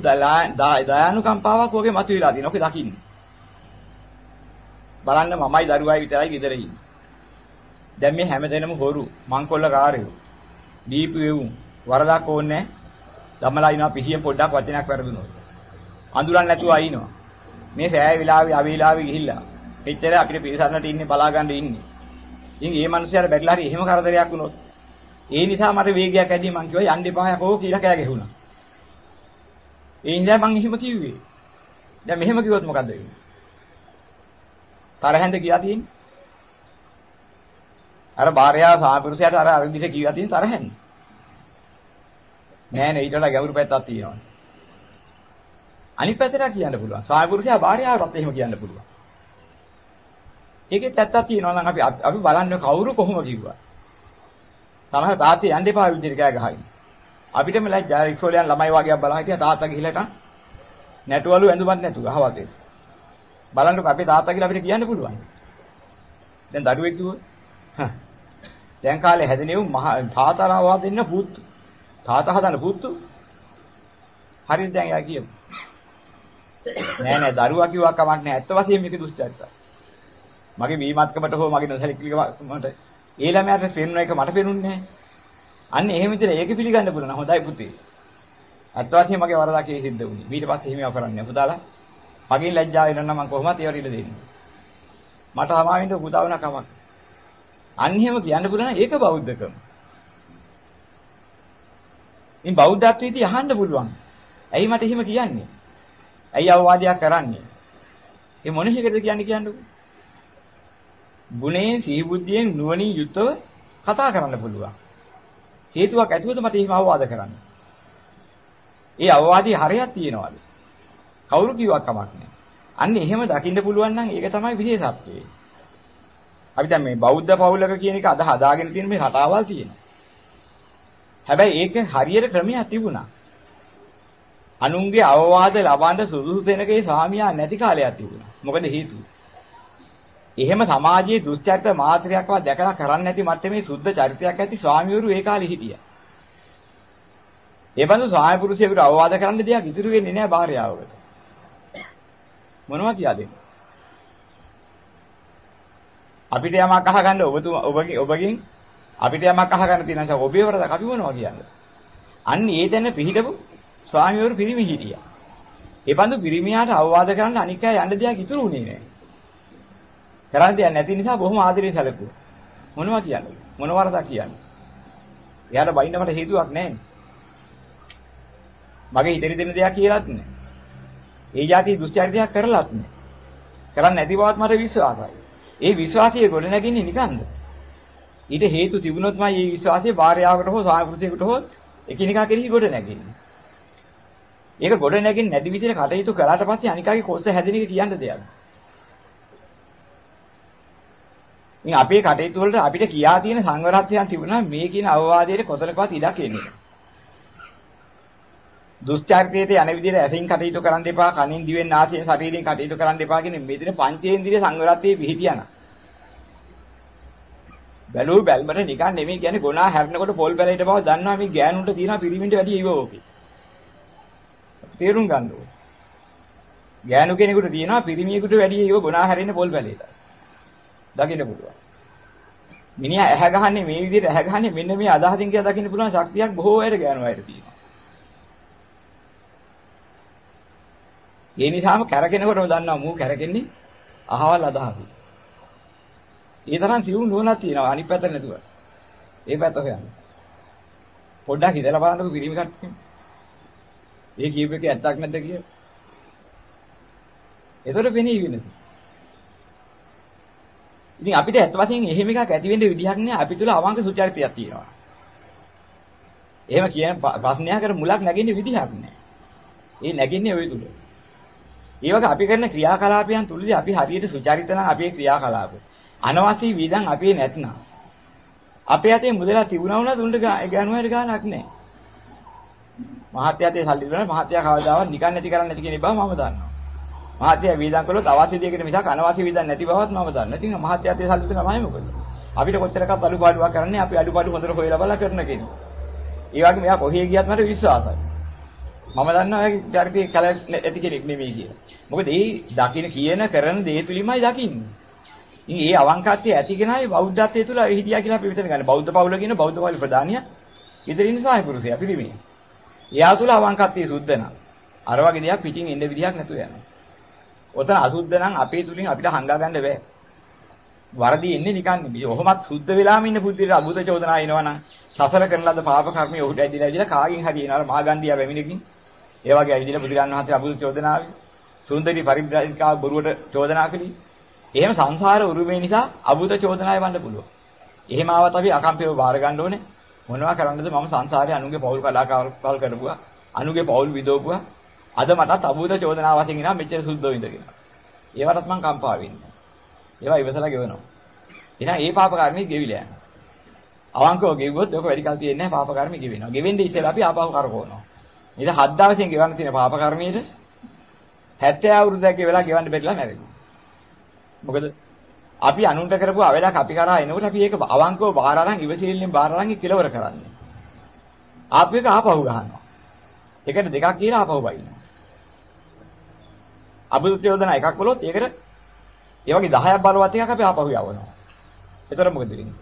දයානුකම්පාවක් ඔගේ මතුවලා තියෙනවා. ඔක දකින්න. බලන්න මමයි දරුවයි විතරයි ගෙදර ඉන්නේ. දැන් මේ හැමදෙනම හොරු, මංකොල්ල කාරයෝ. දීපු වේවුම් වරදක් ඕනේ දමලා ඉනවා පිහියෙන් පොඩ්ඩක් වචනයක් වැරදුනොත්. අඳුරන්නේ නැතුව අයින්නවා. මේ සෑය විලාවේ අවීලාවේ ගිහිල්ලා එච්චර අපිට පිරිසන්නට ඉන්නේ බලා ගන්න ඉන්නේ. ඉතින් මේ මිනිස්සුන්ට බැරිලා හරි එහෙම කරදරයක් වුණොත් ඒ නිසා මට වේගයක් ඇදී මං කිව්වා යන්න එපා යකෝ කියලා කෑ ගැහුණා. ඒ ඉඳලා මං එහෙම කිව්වේ. දැන් මෙහෙම කිව්වොත් මොකද වෙන්නේ? තරහෙන්ද ගියා තියෙන්නේ. අර භාර්යාව සාපිරුසයට අර අර විදිහට කිව්වා තියෙන තරහෙන්ද? නෑ නේ ඊට වඩා ගැඹුරු පැත්තක් තියෙනවා. අනිත් පැත්තට කියන්න පුළුවන්. සාපිරුසයා භාර්යාවටත් එහෙම කියන්න පුළුවන්. ඒකෙත් ඇත්තක් තියෙනවා නම් අපි අපි බලන්නේ කවුරු කොහොම කිව්වා. සමහර තාත්තේ යන්න එපා විදිහට කෑ ගහයි. අපිටම ලැජ්ජා ඉස්කෝලේ යන ළමයි වගේ බලලා හිටියා තාත්තා ගිහිල්ලා නැටුවලු ඇඳුමක් නැතුව අහවතේ. බලන්නකෝ අපේ තාත්තා කියලා අපිට කියන්න පුළුවන්. දැන් දරුවෙක් කිව්වොත් දැන් කාලේ හැදෙනෙව් තාතාලා වාදින්න පුතු. තාතා හදන පුතු. හරිද දැන් යා කියමු. නෑ නෑ දරුවා කිව්වා කමක් නෑ. ඇත්ත වශයෙන්ම මේක දුස්චරිතයි. මගේ බීමත්කමට හෝ මගේ නොසැලකිලිකමට ඒ ළමයාට පෙන්වන එක මට පෙනුන්නේ නැහැ. අන්න එහෙම විතර ඒක පිළිගන්න පුළුවන්. හොඳයි පුතේ. අත් වශයෙන් මගේ වරදක් ඒ සිද්ධ වුණේ. ඊට පස්සේ එහෙම කරන්නේ පුතාලා. මගෙන් ලැජ්ජාව වෙනවා නම් මම කොහොමද ඒවට ඉඩ දෙන්නේ? මට සමාවෙන්න පුතා වුණා කමක්. අන්න එහෙම කියන්න පුළුවන් ඒක බෞද්ධකම. ඉතින් බෞද්ධත්වයේදී අහන්න පුළුවන්. ඇයි මට එහෙම කියන්නේ? ඇයි අවවාදයක් කරන්නේ? ඒ මොන එකද කියන්නේ කියන්නකෝ. ගුණයෙන් සිහි බුද්ධියෙන් නුවණින් යුතව කතා කරන්න පුළුවන්. හේතුවක් ඇතුවද මට එහෙම අවවාද කරන්න. ඒ අවවාදී හරයක් තියනවාද? කවුරු කිව්වක් කමක් නැහැ. අන්න එහෙම දකින්න පුළුවන් නම් ඒක තමයි විශේෂත්වය. අපි දැන් මේ බෞද්ධ පවුලක කියන එක අද හදාගෙන තියෙන මේ රටාවල් තියෙනවා. හැබැයි ඒක හරියට ක්‍රමයක් තිබුණා. අනුන්ගේ අවවාද ලබන්න සුදුසු තැනකේ ස්වාමියා නැති කාලයක් තිබුණා. මොකද හේතුව? එහෙම සමාජයේ දුස්චරිත මාත්‍රයක්වත් දැකලා කරන්නේ නැති මට්ටමේ සුද්ධ චරිතයක් ඇති ස්වාමිවරු ඒ කාලේ හිටියා. ඒ බඳු ස්වාමි පුරුෂයෙකුට අවවාද කරන්න දෙයක් ඉතුරු වෙන්නේ නැහැ භාර්යාවකට. මොනවද කියලාද? අපිට යමක් අහගන්න ඔබතුමා ඔබගේ ඔබගෙන් අපිට යමක් අහගන්න තියෙන නිසා ඔබේ වරදක් අපි මොනවා කියන්නේ? අන්න ඒ දැන පිළිදපු ස්වාමිවරු පිරිමි හිටියා. ඒ බඳු පිරිමියාට අවවාද කරන්න අනික් අය යන්න දෙයක් ඉතුරු වුණේ නැහැ. කරන්න දෙයක් නැති නිසා බොහොම ආදරේ සැලකුවා. මොනවා කියන්නේ? මොන වරදක් කියන්නේ? එයාට බයින්න මට හේතුවක් නැහැ. මගේ ඉදිරි දෙන දෙයක් කියලාත් නැහැ. ඒ જાති දුස්චරිතයක් කරලත් නැහැ. කරන්නේ නැති බවත් මට විශ්වාසයි. ඒ විශ්වාසය ගොඩ නැගින්නේ නිකන්ද? ඊට හේතු තිබුණොත්මයි මේ විශ්වාසය භාර්යාවකට හෝ ස්වාමිපුරුෂයෙකුට හෝ එකිනෙකා කෙරෙහි ගොඩ නැගින්නේ. ඒක ගොඩ නැගින්නේ නැති විදිහට කටයුතු කළාට පස්සේ අනිකාගේ කොස්ස හැදෙන එක කියන්න දෙයක්. මේ අපේ කටයුතු වලට අපිට කියා තියෙන සංවරත්වයන් තිබුණා මේ කියන අවවාදයේ කොතනකවත් ඉඩක් එන්නේ නැහැ. දුස්චරිතයට යන විදිහට ඇසින් කටයුතු කරන්න එපා, කනින් දිවෙන් නාසයෙන් ශරීරයෙන් කටයුතු කරන්න එපා කියන මෙතන පංචේන්ද්‍රිය සංවරත්වයේ පිහිටියාන. බැලුව බැල්මට නිකන් නෙමෙයි කියන්නේ ගොනා හැරෙනකොට පොල් බැලේට බව දන්නවා මේ ගෑනුන්ට තියෙනවා පිරිමින්ට වැඩි ඉව ඕකේ. තේරුම් ගන්න ඕනේ. ගෑනු කෙනෙකුට තියෙනවා පිරිමියෙකුට වැඩි ඉව ගොනා හැරෙන්නේ පොල් බැලේට. දකින්න පුළුවන්. මිනිහා ඇහැ ගහන්නේ මේ විදිහට ඇහැ ගහන්නේ මෙන්න මේ අදහසින් කියලා දකින්න පුළුවන් ශක්තියක් බොහෝ අයට ගෑනු අයට තියෙනවා. ඒ නිසාම කැරකෙනකොටම දන්නවා මූ කැරකෙන්නේ අහවල් අදහසින්. ඒ තරම් සිවුම් නුවණක් තියෙනවා අනිත් පැත්ත නැතුව. ඒ පැත්ත හොයන්න. පොඩ්ඩක් හිතලා බලන්නකෝ පිරිමි කට්ටිය. ඒ කියූප එක ඇත්තක් නැද්ද කියලා. ඒතකොට වෙන්නේ වෙන්නේ. ඉතින් අපිට ඇත්ත වශයෙන් එහෙම එකක් ඇති වෙන්න විදිහක් නෑ අපි තුල අවංක සුචරිතයක් තියෙනවා. එහෙම කියන ප්‍රශ්නයකට මුලක් නැගින්නේ විදිහක් නෑ. ඒ නැගින්නේ ওই තුල. ඒ වගේ අපි කරන ක්‍රියාකලාපයන් තුලදී අපි හරියට සුචරිත නම් අපේ ක්‍රියාකලාප. අනවශ්‍ය වීදන් අපේ නැත්නම්. අපේ අතේ මුදලා තිබුණා වුණත් උන්ට ගානුවයට ගානක් නැහැ. මහත්යතේ සල්ලි දුන්නා මහත්යා කවදාවත් නිකන් නැති කරන්නේ නැති කියන බව මම දන්නවා. මහත්යා වීදන් කළොත් අවශ්‍ය දෙයකට මිසක් අනවශ්‍ය වීදන් නැති බවත් මම දන්නවා. ඉතින් මහත්යාතේ සල්ලි දුන්න තමයි මොකද? අපිට කොච්චරක් අඩුපාඩුවක් කරන්නේ අපි අඩුපාඩු හොඳට හොයලා බලලා කරන කෙනෙක්. ඒ වගේ මෙයා කොහේ ගියත් මට විශ්වාසයි. මම දන්නවා එයාගේ චරිතය කල ඇති කෙනෙක් නෙමෙයි කියලා. මොකද ඒ දකින්න කියන කරන දේ තුලින්මයි දකින්නේ. ඉතින් ඒ අවංකත්වයේ ඇතිගෙනයි බෞද්ධත්වයේ තුල හිටියා කියලා අපි විතර ගන්න. බෞද්ධ පවුල කියන බෞද්ධ පවුල ප්‍රධානිය ඉදිරින් සහය පුරුෂයා පිළිමේ. එයා තුල අවංකත්වයේ සුද්ධ නම් අර වගේ දෙයක් පිටින් එන්න විදියක් නැතුව යනවා. ඔතන අසුද්ධ නම් අපේ තුලින් අපිට හංගා ගන්න බෑ. වරදි එන්නේ නිකන් නෙමෙයි. ඔහොමත් සුද්ධ වෙලාම ඉන්න පුද්ගලයා අභූත චෝදනා එනවනම් සසර කරන ලද පාප කර්මයේ ඔහුට ඇදිලා ඇදිලා කාගෙන් හරි එනවා මාගන්දියා වැමිනකින්. ඒ වගේ ඇවිදින බුදුරන් වහන්සේ අභූත චෝදනාවේ සුන්දරි පරිබ්‍රාජිකා බොරුවට චෝදනා කළේ. එහෙම සංසාර උරුමේ නිසා අභූත චෝදනාවේ වන්න පුළුවන්. එහෙම ආවත් අපි අකම්පිතව බාර ගන්න ඕනේ. මොනවා කරන්නද මම සංසාරේ අනුගේ පෞල් කලාකාරකල් කරපුවා. අනුගේ පෞල් විදෝපුවා. අද මටත් අභූත චෝදනාව වශයෙන් එනවා මෙච්චර සුද්ධව ඉඳගෙන. ඒවටත් මං කම්පා වෙන්නේ. ඒවා ඉවසලා ගෙවනවා. එහෙනම් ඒ පාප කර්මී ගෙවිලා යනවා. අවංකව ගෙවුවොත් ඔක වැඩි කල් තියෙන්නේ නැහැ පාප කර්මී ගෙවෙනවා. ගෙවෙන්නේ ඉස්සෙල්ලා අපි ආපහු කරකවනවා. ඉතින් හත් දවසෙන් ගෙවන්න තියෙන පාප කර්මයේද 70 අවුරුද්දක් ගෙවලා ගෙවන්න බැරිලා මැරෙනවා. මොකද අපි අනුන්ට කරපු අවලක් අපි කරා එනකොට අපි ඒක අවංකව බාර අරන් ඉවසිල්ලෙන් බාර අරන් කෙලවර කරන්නේ. ආපු එක ආපහු ගහනවා. එකට දෙකක් කියලා ආපහු බයිනවා. අබුදු චෝදනා එකක් බලොත් ඒකට ඒ වගේ 10ක් බලවත් එකක් අපි ආපහු යවනවා. එතකොට මොකද වෙන්නේ?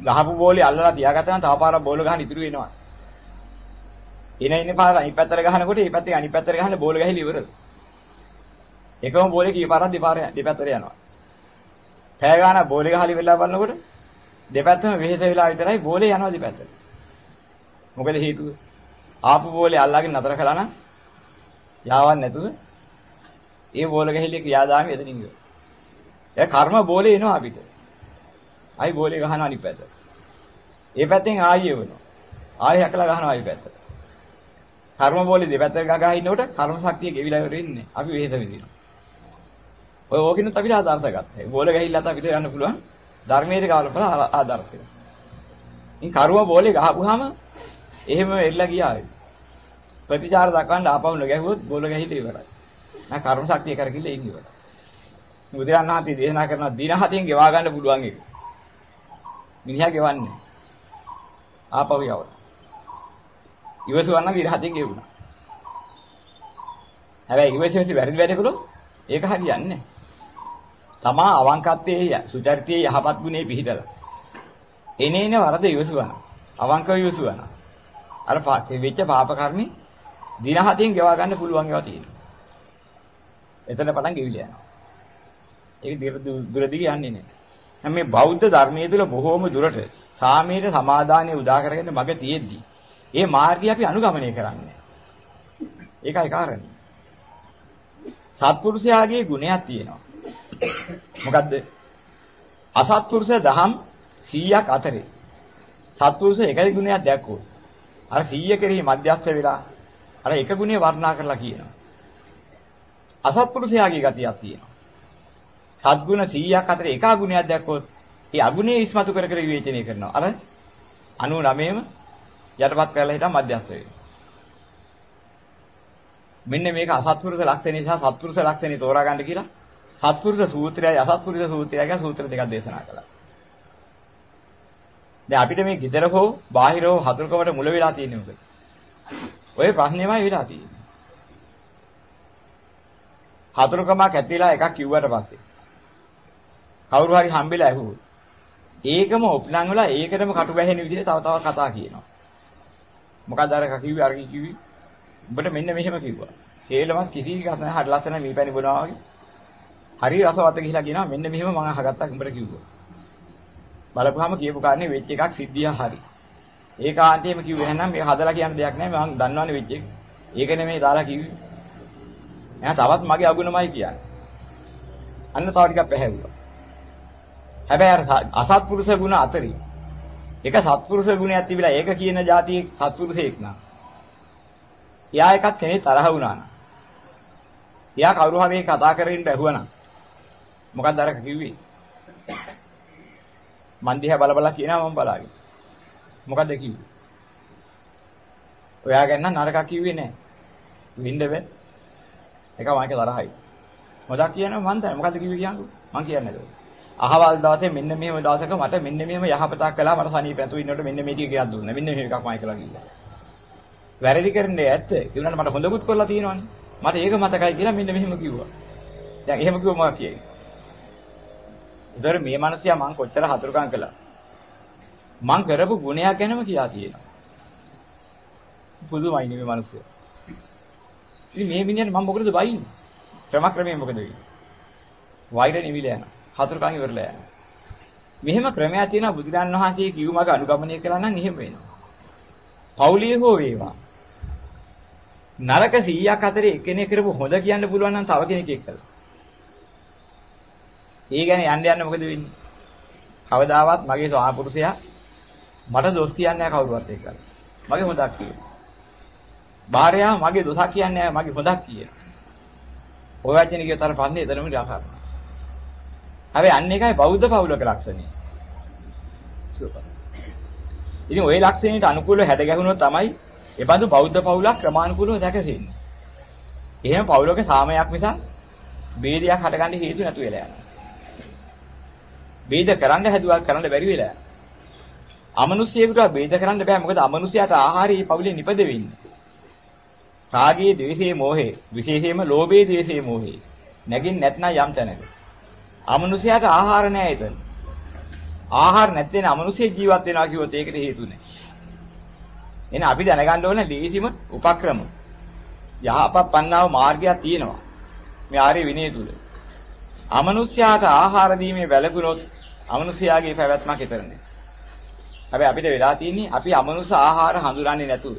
ගහපු බෝලේ අල්ලලා තියාගත්තා නම් තව පාරක් බෝල ගහන්න ඉතුරු වෙනවා. එන ඉන්න පාර අනිත් පැත්තට ගහනකොට මේ පැත්තේ අනිත් පැත්තට ගහන්න බෝල ගහලා ඉවරද? එකම බෝලේ කී පාරක් දෙපාර දෙපැත්තට යනවා. පෑ ගන්න බෝලේ ගහලි වෙලා බලනකොට දෙපැත්තම වෙහෙස වෙලා විතරයි බෝලේ යනවා දෙපැත්තට. මොකද හේතුව? ආපු බෝලේ අල්ලාගෙන නතර කළා නම් යාවක් නැතුව ඒ බෝල ගහලිය ක්‍රියාදාමය එතනින් ගියා. ඒ කර්ම බෝලේ එනවා අපිට. ආයි බෝලේ ගහනවා අනිත් පැත්තට. ඒ පැත්තෙන් ආයෙ වෙනවා. ආයෙ හැකලා ගහනවා ආයෙ පැත්තට. කර්ම බෝලේ දෙපැත්තට ගගා ඉන්නකොට කර්ම ශක්තිය ගෙවිලා ඉවර වෙන්නේ. අපි වෙහෙස විඳිනවා. ඔය ඕකිනුත් අපිට ආදර්ශ ගත්තා. බෝල ගහිල්ලත් අපිට යන්න පුළුවන්. ධර්මයේ කාල වල ආදර්ශය. ඉතින් කරුව බෝලේ ගහපුවාම එහෙම එල්ලා ගියා. ප්‍රතිචාර දක්වන්න ආපහු නොගැහුවොත් බෝල ගහිලා ඉවරයි. මම කර්ම ශක්තිය කරකිල්ල ඉන්නේ ඉවරයි. බුදුරණන් වහන්සේ දේශනා කරන දින හතෙන් ගෙවා ගන්න පුළුවන් එක. මිනිහා ගෙවන්නේ. ආපහු යවන. ඉවසුවා නම් ඉර හතින් ගෙවුණා. හැබැයි ඉවසෙවිසි වැරදි වැඩ කළොත් ඒක හරියන්නේ නැහැ. තමා අවංකත්වයේ සුචරිතයේ යහපත් ගුණේ පිහිටලා. එනේන වරද ඉවසුවා. අවංකව ඉවසුවා. අර වෙච්ච පාප කර්මي දින හතෙන් ගෙවා ගන්න පුළුවන් ඒවා තියෙනවා. එතන පටන් ගෙවිල යනවා. ඒක දුරදිග යන්නේ නැහැ. මේ බෞද්ධ ධර්මයේ තුල බොහෝම දුරට සාමීර සමාදානයේ උදා කරගෙන මග තියෙද්දි ඒ මාර්ගය අපි අනුගමනය කරන්නේ. ඒකයි කාරණේ. සත්පුරුෂයාගේ ගුණයක් තියෙනවා. මොකද්ද? අසත්පුරුෂ දහම් 100ක් අතරේ. සත්පුරුෂ එකයි ගුණයක් දැක්කෝ. අර 100 කෙරෙහි මධ්‍යස්ථ වෙලා අර එක ගුණේ වර්ණනා කරලා කියනවා. අසත්පුරුෂයාගේ ගතියක් තියෙනවා. සත්ගුණ 100ක් අතර එක ගුණයක් දැක්කොත් ඒ අගුණේ ඉස්මතු කර කර විවේචනය කරනවා. අර 99ම යටපත් කරලා හිටන් මධ්‍යස්ථ වෙනවා. මෙන්න මේක අසත්පුරුෂ ලක්ෂණේ සහ සත්පුරුෂ ලක්ෂණේ තෝරා ගන්න කියලා සත්පුරුෂ සූත්‍රයයි අසත්පුරුෂ සූත්‍රයයි කියලා සූත්‍ර දෙකක් දේශනා කළා. දැන් අපිට මේ gedara හෝ බාහිර හෝ හතුරුකමට මුල වෙලා තියෙන්නේ මොකද? ඔය ප්‍රශ්නේමයි වෙලා තියෙන්නේ. හතුරුකමක් ඇතිලා එකක් කිව්වට පස්සේ කවුරු හරි හම්බෙලා ඇහුවොත් ඒකම ඔප්නං වල ඒකටම කටු බැහැෙන විදිහට තව තව කතා කියනවා. මොකක්ද අර කිව්වේ අර කිව්වේ? උඹට මෙන්න මෙහෙම කිව්වා. හේලමත් කිසි කතා හරි ලස්සන මීපැණි බොනවා වගේ. හරි රසවත් ගිහිලා කියනවා මෙන්න මෙහෙම මම අහගත්තා උඹට කිව්වා. බලපුවාම කියපු කාරණේ වෙච්ච එකක් සිද්ධිය හරි. ඒකාන්තයෙන්ම කිව්වේ නැත්නම් මේ හදලා කියන දෙයක් නෑ මම දන්නවනේ වෙච්ච එක. ඒක නෙමෙයි දාලා කිව්වේ. එහෙනම් තවත් මගේ අගුණමයි කියන්නේ. අන්න තව ටිකක් පැහැදුවා. හැබැයි අර අසත්පුරුෂ ගුණ අතරින් එක සත්පුරුෂ ගුණයක් තිබිලා ඒක කියන જાතියේ සත්පුරුෂයෙක් නා. එයා එකක් කෙනෙක් තරහ වුණා නා. එයා කවුරු හරි කතා කරගෙන ඇහුවනම් මොකක්ද අර කිව්වේ? මන් දිහා බල බල කියනවා මම බලාගෙන. මොකද්ද කිව්වේ? ඔයා ගැන නරකක් කිව්වේ නෑ. වින්න බෑ. එක මයික තරහයි. මොකක්ද කියනවා මන් දන්නේ. මොකද්ද කිව්වේ කියන්නකෝ. මං කියන්නේ නේද? අහවල් දවසේ මෙන්න මෙහෙම දවසක මට මෙන්න මෙහෙම යහපතක් කළා මට සනීප නැතුව ඉන්නකොට මෙන්න මේ ටික ගෙයක් දුන්නා. මෙන්න මෙහෙම එකක් මයි කළා කිව්වා. වැරදි කරන්නේ ඇත්ත. ඒ වුණාට මට හොඳකුත් කරලා තියෙනවනේ. මට ඒක මතකයි කියලා මෙන්න මෙහෙම කිව්වා. දැන් එහෙම කිව්වම මොකක්ද කියන්නේ? ඒතර මේ මිනිසයා මං කොච්චර හතුරුකම් කළා. මං කරපු ගුණයක් ගැනම කියා තියෙනවා. පුදුමයි නේ මේ මිනිස්සයා. ඉතින් මේ මිනිහට මම මොකටද වයින්නේ? ක්‍රමක්‍රමයෙන් මොකද වෙන්නේ? වෛර නිවිල යනවා. හතුරුකම් ඉවරලා යනවා. මෙහෙම ක්‍රමයක් තියෙනවා බුදුරන් වහන්සේ කිව්වමක අනුගමනය කළා නම් එහෙම වෙනවා. පෞලිය හෝ වේවා. නරක 100ක් අතරේ එකිනෙක කරපු හොඳ කියන්න පුළුවන් නම් තව කෙනෙක් එක්කලා. ඒ ගැන යන්න යන්න මොකද වෙන්නේ? කවදාවත් මගේ ස්වාමපුරුෂයා මට දොස් කියන්නේ නැහැ කවුරුවත් එක්කලා. මගේ හොඳක් කියනවා. භාර්යාව මගේ දොසක් කියන්නේ නැහැ මගේ හොඳක් කියනවා. ඔය වචනේ කියතර පන්නේ එතනම ඉඳලා හැබැයි අන්න එකයි බෞද්ධ පවුලක ලක්ෂණය. ඉතින් ওই ලක්ෂණයට අනුකූලව හැඩ ගැහුණොත් තමයි එබඳු බෞද්ධ පවුලක් ක්‍රමානුකූලව දැකසෙන්නේ. එහෙම පවුලක සාමයක් මිස ભેදයක් හටගන්න හේතු නැතු වෙලා යනවා. ભેද කරන්න හැදුවා කරන්න බැරි වෙලා. අමනුෂ්‍යයෙකුට ભેද කරන්න බෑ මොකද අමනුෂ්‍යයාට ආහාරී පවුලේ නිපද වෙන්නේ. රාගයේ, ද්වේෂයේ, මෝහයේ, විශේෂයෙන්ම ලෝභයේ, ද්වේෂයේ, මෝහයේ නැගින් නැත්නම් යම් තැනක අමනුෂ්‍යයට ආහාර නෑ එතන. ආහාර නැත්නම් අමනුෂ්‍ය ජීවත් වෙනවා කිව්වොත් ඒකට හේතු නෑ. එහෙනම් අපි දැනගන්න ඕනේ ලේසිම උපක්‍රම. යහපත් පන්නාව මාර්ගයක් තියෙනවා. මේ ආර්ය විනය තුල. අමනුෂ්‍යයාට ආහාර දීමේ වැළකුණොත් අමනුෂ්‍යයාගේ පැවැත්මක් ඊතර නෑ. හැබැයි අපිට වෙලා තියෙන්නේ අපි අමනුෂ්‍ය ආහාර හඳුනන්නේ නැතුව.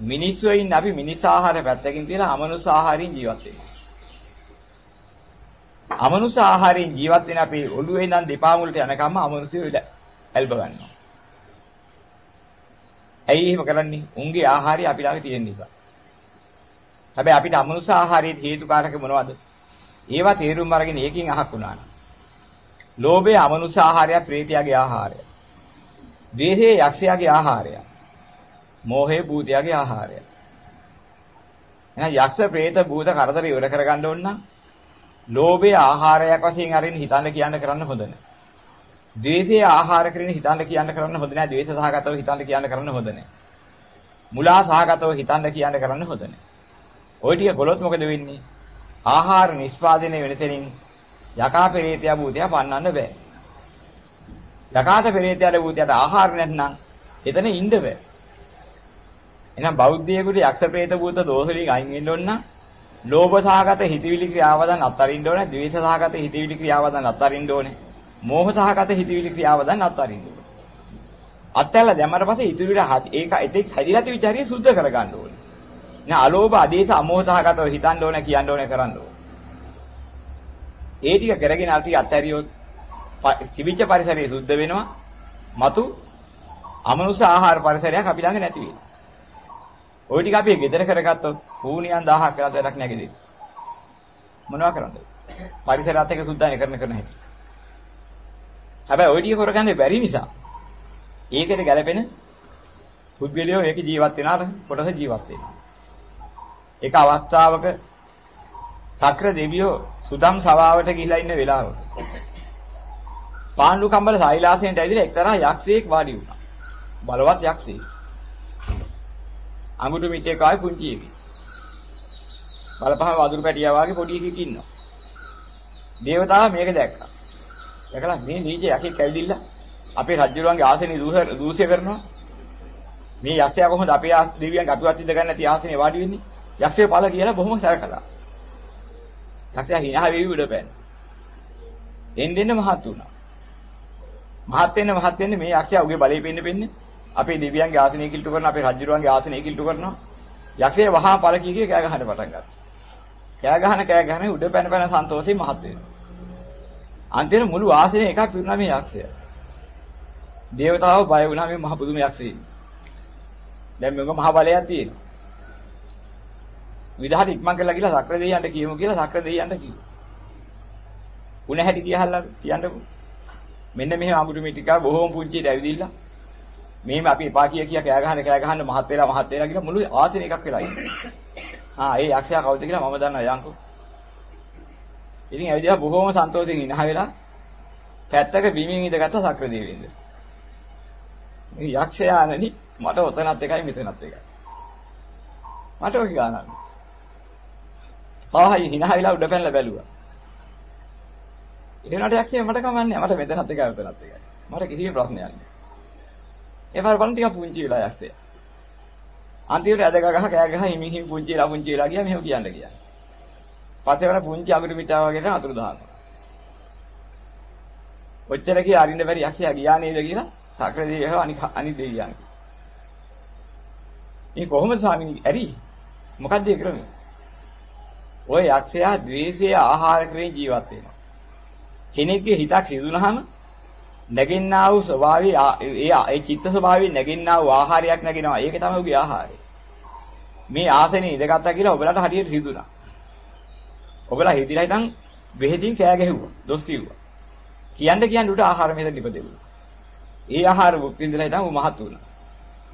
මිනිස්සු වෙයින් අපි මිනිස් ආහාර පැත්තකින් තියලා අමනුෂ්‍ය ආහාරයෙන් ජීවත් වෙනවා. අමනුෂ්‍ය ආහාරයෙන් ජීවත් වෙන අපි ඔළුවේ ඉඳන් දෙපා මුලට යනකම් අමනුෂ්‍ය වෙලා ඇල්බ ගන්නවා. ඇයි එහෙම කරන්නේ? උන්ගේ ආහාරය අපි ළඟ තියෙන නිසා. හැබැයි අපිට අමනුෂ්‍ය ආහාරයේ හේතුකාරක මොනවද? ඒවා තේරුම් අරගෙන ඒකෙන් අහක් වුණා නම්. ලෝභය අමනුෂ්‍ය ආහාරය, ප්‍රේතයාගේ ආහාරය. ද්වේෂය යක්ෂයාගේ ආහාරය. මෝහය භූතයාගේ ආහාරය. එහෙනම් යක්ෂ, ප්‍රේත, භූත කරදර ඉවර කරගන්න ඕන නම් ලෝභය ආහාරයක් වශයෙන් අරින් හිතන්න කියන්න කරන්න හොඳ නැහැ. ද්වේෂය ආහාර කරගෙන හිතන්න කියන්න කරන්න හොඳ නැහැ. ද්වේෂ සහගතව හිතන්න කියන්න කරන්න හොඳ නැහැ. මුලා සහගතව හිතන්න කියන්න කරන්න හොඳ නැහැ. ওই ටික කළොත් මොකද වෙන්නේ? ආහාර නිෂ්පාදනය වෙන තැනින් යකා පෙරේතයා භූතයා පන්නන්න බෑ. යකාට පෙරේතයාට භූතයාට ආහාර නැත්නම් එතන ඉන්න බෑ. එහෙනම් බෞද්ධයෙකුට යක්ෂ ප්‍රේත භූත දෝෂ වලින් අයින් වෙන්න ඕන නම් ලෝභ සහගත හිතවිලි ක්‍රියාවදන් අත්හරින්න ඕනේ. ද්වේෂ සහගත හිතවිලි ක්‍රියාවදන් අත්හරින්න ඕනේ. මෝහ සහගත හිතවිලි ක්‍රියාවදන් අත්හරින්න ඕනේ. අත්හැරලා දැම්මට පස්සේ ඉතුරුට ඒක එතෙක් හැදිලා තිබිච්ච හරිය සුද්ධ කරගන්න ඕනේ. නේ අලෝභ ආදේශ අමෝහ සහගතව හිතන්න ඕනේ කියන්න ඕනේ කරන්න ඕනේ. ඒ ටික කරගෙන අපි අත්හැරියොත් තිබිච්ච පරිසරය සුද්ධ වෙනවා. මතු අමනුෂ්‍ය ආහාර පරිසරයක් අපි ළඟ නැති වෙනවා. ওই ටික අපි ගෙදර කරගත්තොත් කූණියන් 1000ක් කරලා වැඩක් නෑ ගෙදෙට. මොනවා කරන්නද? පරිසරات එක සුද්ධානය කරන කරන හැටි. හැබැයි ওই ටික කරගන්න බැරි නිසා ඒකට ගැළපෙන පුද්ගලයෝ ඒක ජීවත් වෙනාට කොටස ජීවත් වෙනවා. ඒක අවස්ථාවක සක්‍ර දෙවියෝ සුදම් සභාවට ගිහිලා ඉන්න වෙලාවක පාණ්ඩු කම්බල සෛලාසයෙන්ට ඇවිල්ලා එක්තරා යක්ෂයෙක් වාඩි වුණා. බලවත් යක්ෂයෙක්. අඟුරු මිටේක ආයි කුංචි එකේ. බලපහම වදුරු පැටියා වගේ පොඩි එකෙක් ඉන්නවා. දේවතාවා මේක දැක්කා. දැකලා මේ නීච යකෙක් ඇවිදින්න අපේ රජුරුවන්ගේ ආසනේ දූෂ්‍ය කරනවා. මේ යක්ෂයා කොහොමද අපේ දෙවියන්ගේ අතුවත් ඉඳ ගන්න නැති ආසනේ වාඩි වෙන්නේ? යක්ෂය පළ කියලා බොහොම සැරකලා. යක්ෂයා hina වෙවි උඩ පෑන. එන්න එන්න මහත් වුණා. මහත් වෙන්න මහත් වෙන්න මේ යක්ෂයා උගේ බලේ පෙන්න පෙන්නේ අපේ දෙවියන්ගේ ආසනය කිල්ටු කරන අපේ රජුරුවන්ගේ ආසනය කිල්ටු කරනවා. යක්ෂය වහා පළ කී කී කෑ ගහන්න පටන් ගත්තා. කෑ ගහන කෑ ගහන උඩ පැන පැන සන්තෝෂේ මහත් වෙනවා. අන්තිමට මුළු ආසනේ එකක් පිරුණා මේ යක්ෂයා. දේවතාවෝ බය වුණා මේ මහ පුදුම යක්ෂයෙක්. දැන් මේක මහ බලයක් තියෙනවා. විදහාට ඉක්මන් කරලා ගිහලා සක්‍ර දෙයියන්ට කියමු කියලා සක්‍ර දෙයියන්ට කිව්වා. උණ හැටි කියහල්ලා කියන්නකෝ. මෙන්න මෙහෙම අමුඩු මිටිකා බොහෝම පුංචිට ඇවිදින්න. මෙහෙම අපි එපා කිය කිය කෑ ගහන කෑ ගහන මහත් වෙලා මහත් වෙලා කියලා මුළු ආසන එකක් වෙලා ඉන්නේ. ආ ඒ යක්ෂයා කවුද කියලා මම දන්නවා යන්කෝ. ඉතින් ඇවිදලා බොහෝම සන්තෝෂෙන් ඉනහ වෙලා පැත්තක බිමින් ඉඳගත්ත සක්‍ර දෙවියන්ද. මේ යක්ෂයා නනි මට ඔතනත් එකයි මෙතනත් එකයි. මට ඔක ගානක්. ආහයි hina වෙලා උඩ පැනලා බැලුවා. එහෙනට යක්ෂයා මට කමන්නේ මට මෙතනත් එකයි ඔතනත් එකයි. මට කිසිම ප්‍රශ්නයක් නෑ. ඒ වර බලන්න ටික පුංචි වෙලා යක්ෂයා. අන්තිමට ඇද ගහ කෑ ගහ හිමින් හිමි පුංචි වෙලා පුංචි වෙලා ගියා මෙහෙම කියන්න ගියා. පස්සේ වර පුංචි අඟුරු මිටා වගේ අතුරු දානවා. ඔච්චර කී අරින්න බැරි යක්ෂයා ගියා නේද කියලා සක්‍ර දෙවියව අනික අනිත් දෙවියන්. මේ කොහොමද ස්වාමීනි ඇරි? මොකද්ද ඒ ක්‍රමය? ඔය යක්ෂයා ද්වේෂයේ ආහාර කරමින් ජීවත් වෙනවා. කෙනෙක්ගේ හිතක් හිදුනහම නැගෙන්නා වූ ස්වභාවය ඒ ඒ චිත්ත ස්වභාවයෙන් නැගෙන්නා වූ ආහාරයක් නැගෙනවා. ඒක තමයි උගේ ආහාරය. මේ ආසනේ ඉඳගත්තා කියලා ඔබලට හරියට හිදුනා. ඔබලා හිතිලා ඉතින් බෙහෙතින් කෑ ගැහුවා. දොස් කිව්වා. කියන්න කියන්න උට ආහාර මෙතන ඉපදෙවුවා. ඒ ආහාර භුක්ති විඳලා ඉතින් ඌ මහත් වුණා.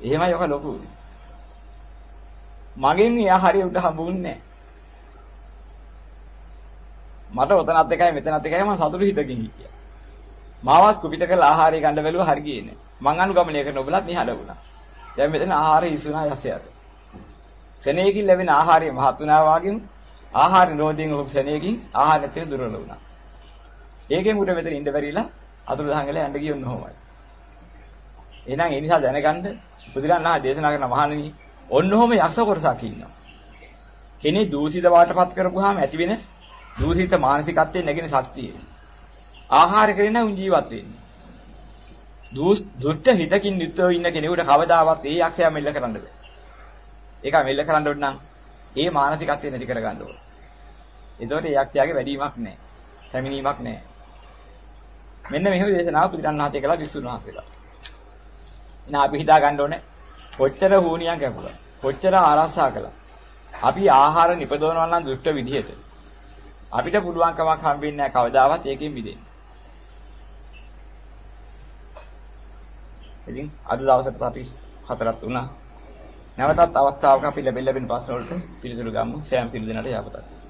එහෙමයි ඔක ලොකු උනේ. මගෙන් ඒ ආහාරය උට හම්බුන්නේ මට ඔතනත් එකයි මෙතනත් එකයි මම සතුටු හිතකින් හිටියා. මාවත් කුපිත කරලා ආහාරය ගන්න බැලුවා හරි ගියේ නෑ. මං අනුගමනය කරන ඔබලත් නිහඬ වුණා. දැන් මෙතන ආහාරය ඉසුණා යසයට. සෙනෙයකින් ලැබෙන ආහාරය මහත් වුණා වගේම ආහාර නිරෝධයෙන් ඔබ සෙනෙයකින් ආහාර නැතිව දුර්වල වුණා. ඒකෙන් උඩ මෙතන ඉඳ බැරිලා අතුරු දහන් ගල යන්න ගියොත් නොහොමයි. එහෙනම් ඒ නිසා දැනගන්න බුදුරණා දේශනා කරන මහණෙනි ඔන්න ඔහම යක්ෂ කොටසක් ඉන්නවා. කෙනෙක් දූෂිත වාටපත් කරපුවාම ඇති වෙන දූෂිත මානසිකත්වයෙන් නැගෙන ශක්තිය. ආහාර කරගෙන උන් ජීවත් වෙන්නේ. දුෂ්ට හිතකින් යුක්තව ඉන්න කෙනෙකුට කවදාවත් ඒ යක්ෂයා මෙල්ල කරන්න බෑ. ඒක මෙල්ල කරන්න ඕන නම් ඒ මානසිකත්වය නැති කරගන්න ඕන. එතකොට ඒ යක්ෂයාගේ වැඩිවීමක් නැහැ. පැමිණීමක් නැහැ. මෙන්න මෙහෙම දේශනාව පුදුරන්නාතේ කළා විසුණුනාතේලා. එහෙනම් අපි හිතා ගන්න ඕනේ කොච්චර හුනියම් කැපුවා. කොච්චර ආරක්ෂා කළා. අපි ආහාර නිපදවනවා නම් දුෂ්ට විදිහට. අපිට පුළුවන් කමක් හම්බෙන්නේ නැහැ කවදාවත් ඒකෙන් මිදෙන්න. ඉතින් අද දවසට අපි හතරක් වුණා. නැවතත් අවස්ථාවක අපි ලැබෙන්න ලැබෙන ප්‍රශ්න වලට පිළිතුරු ගමු. සෑම පිළිදෙනාට යහපතක්.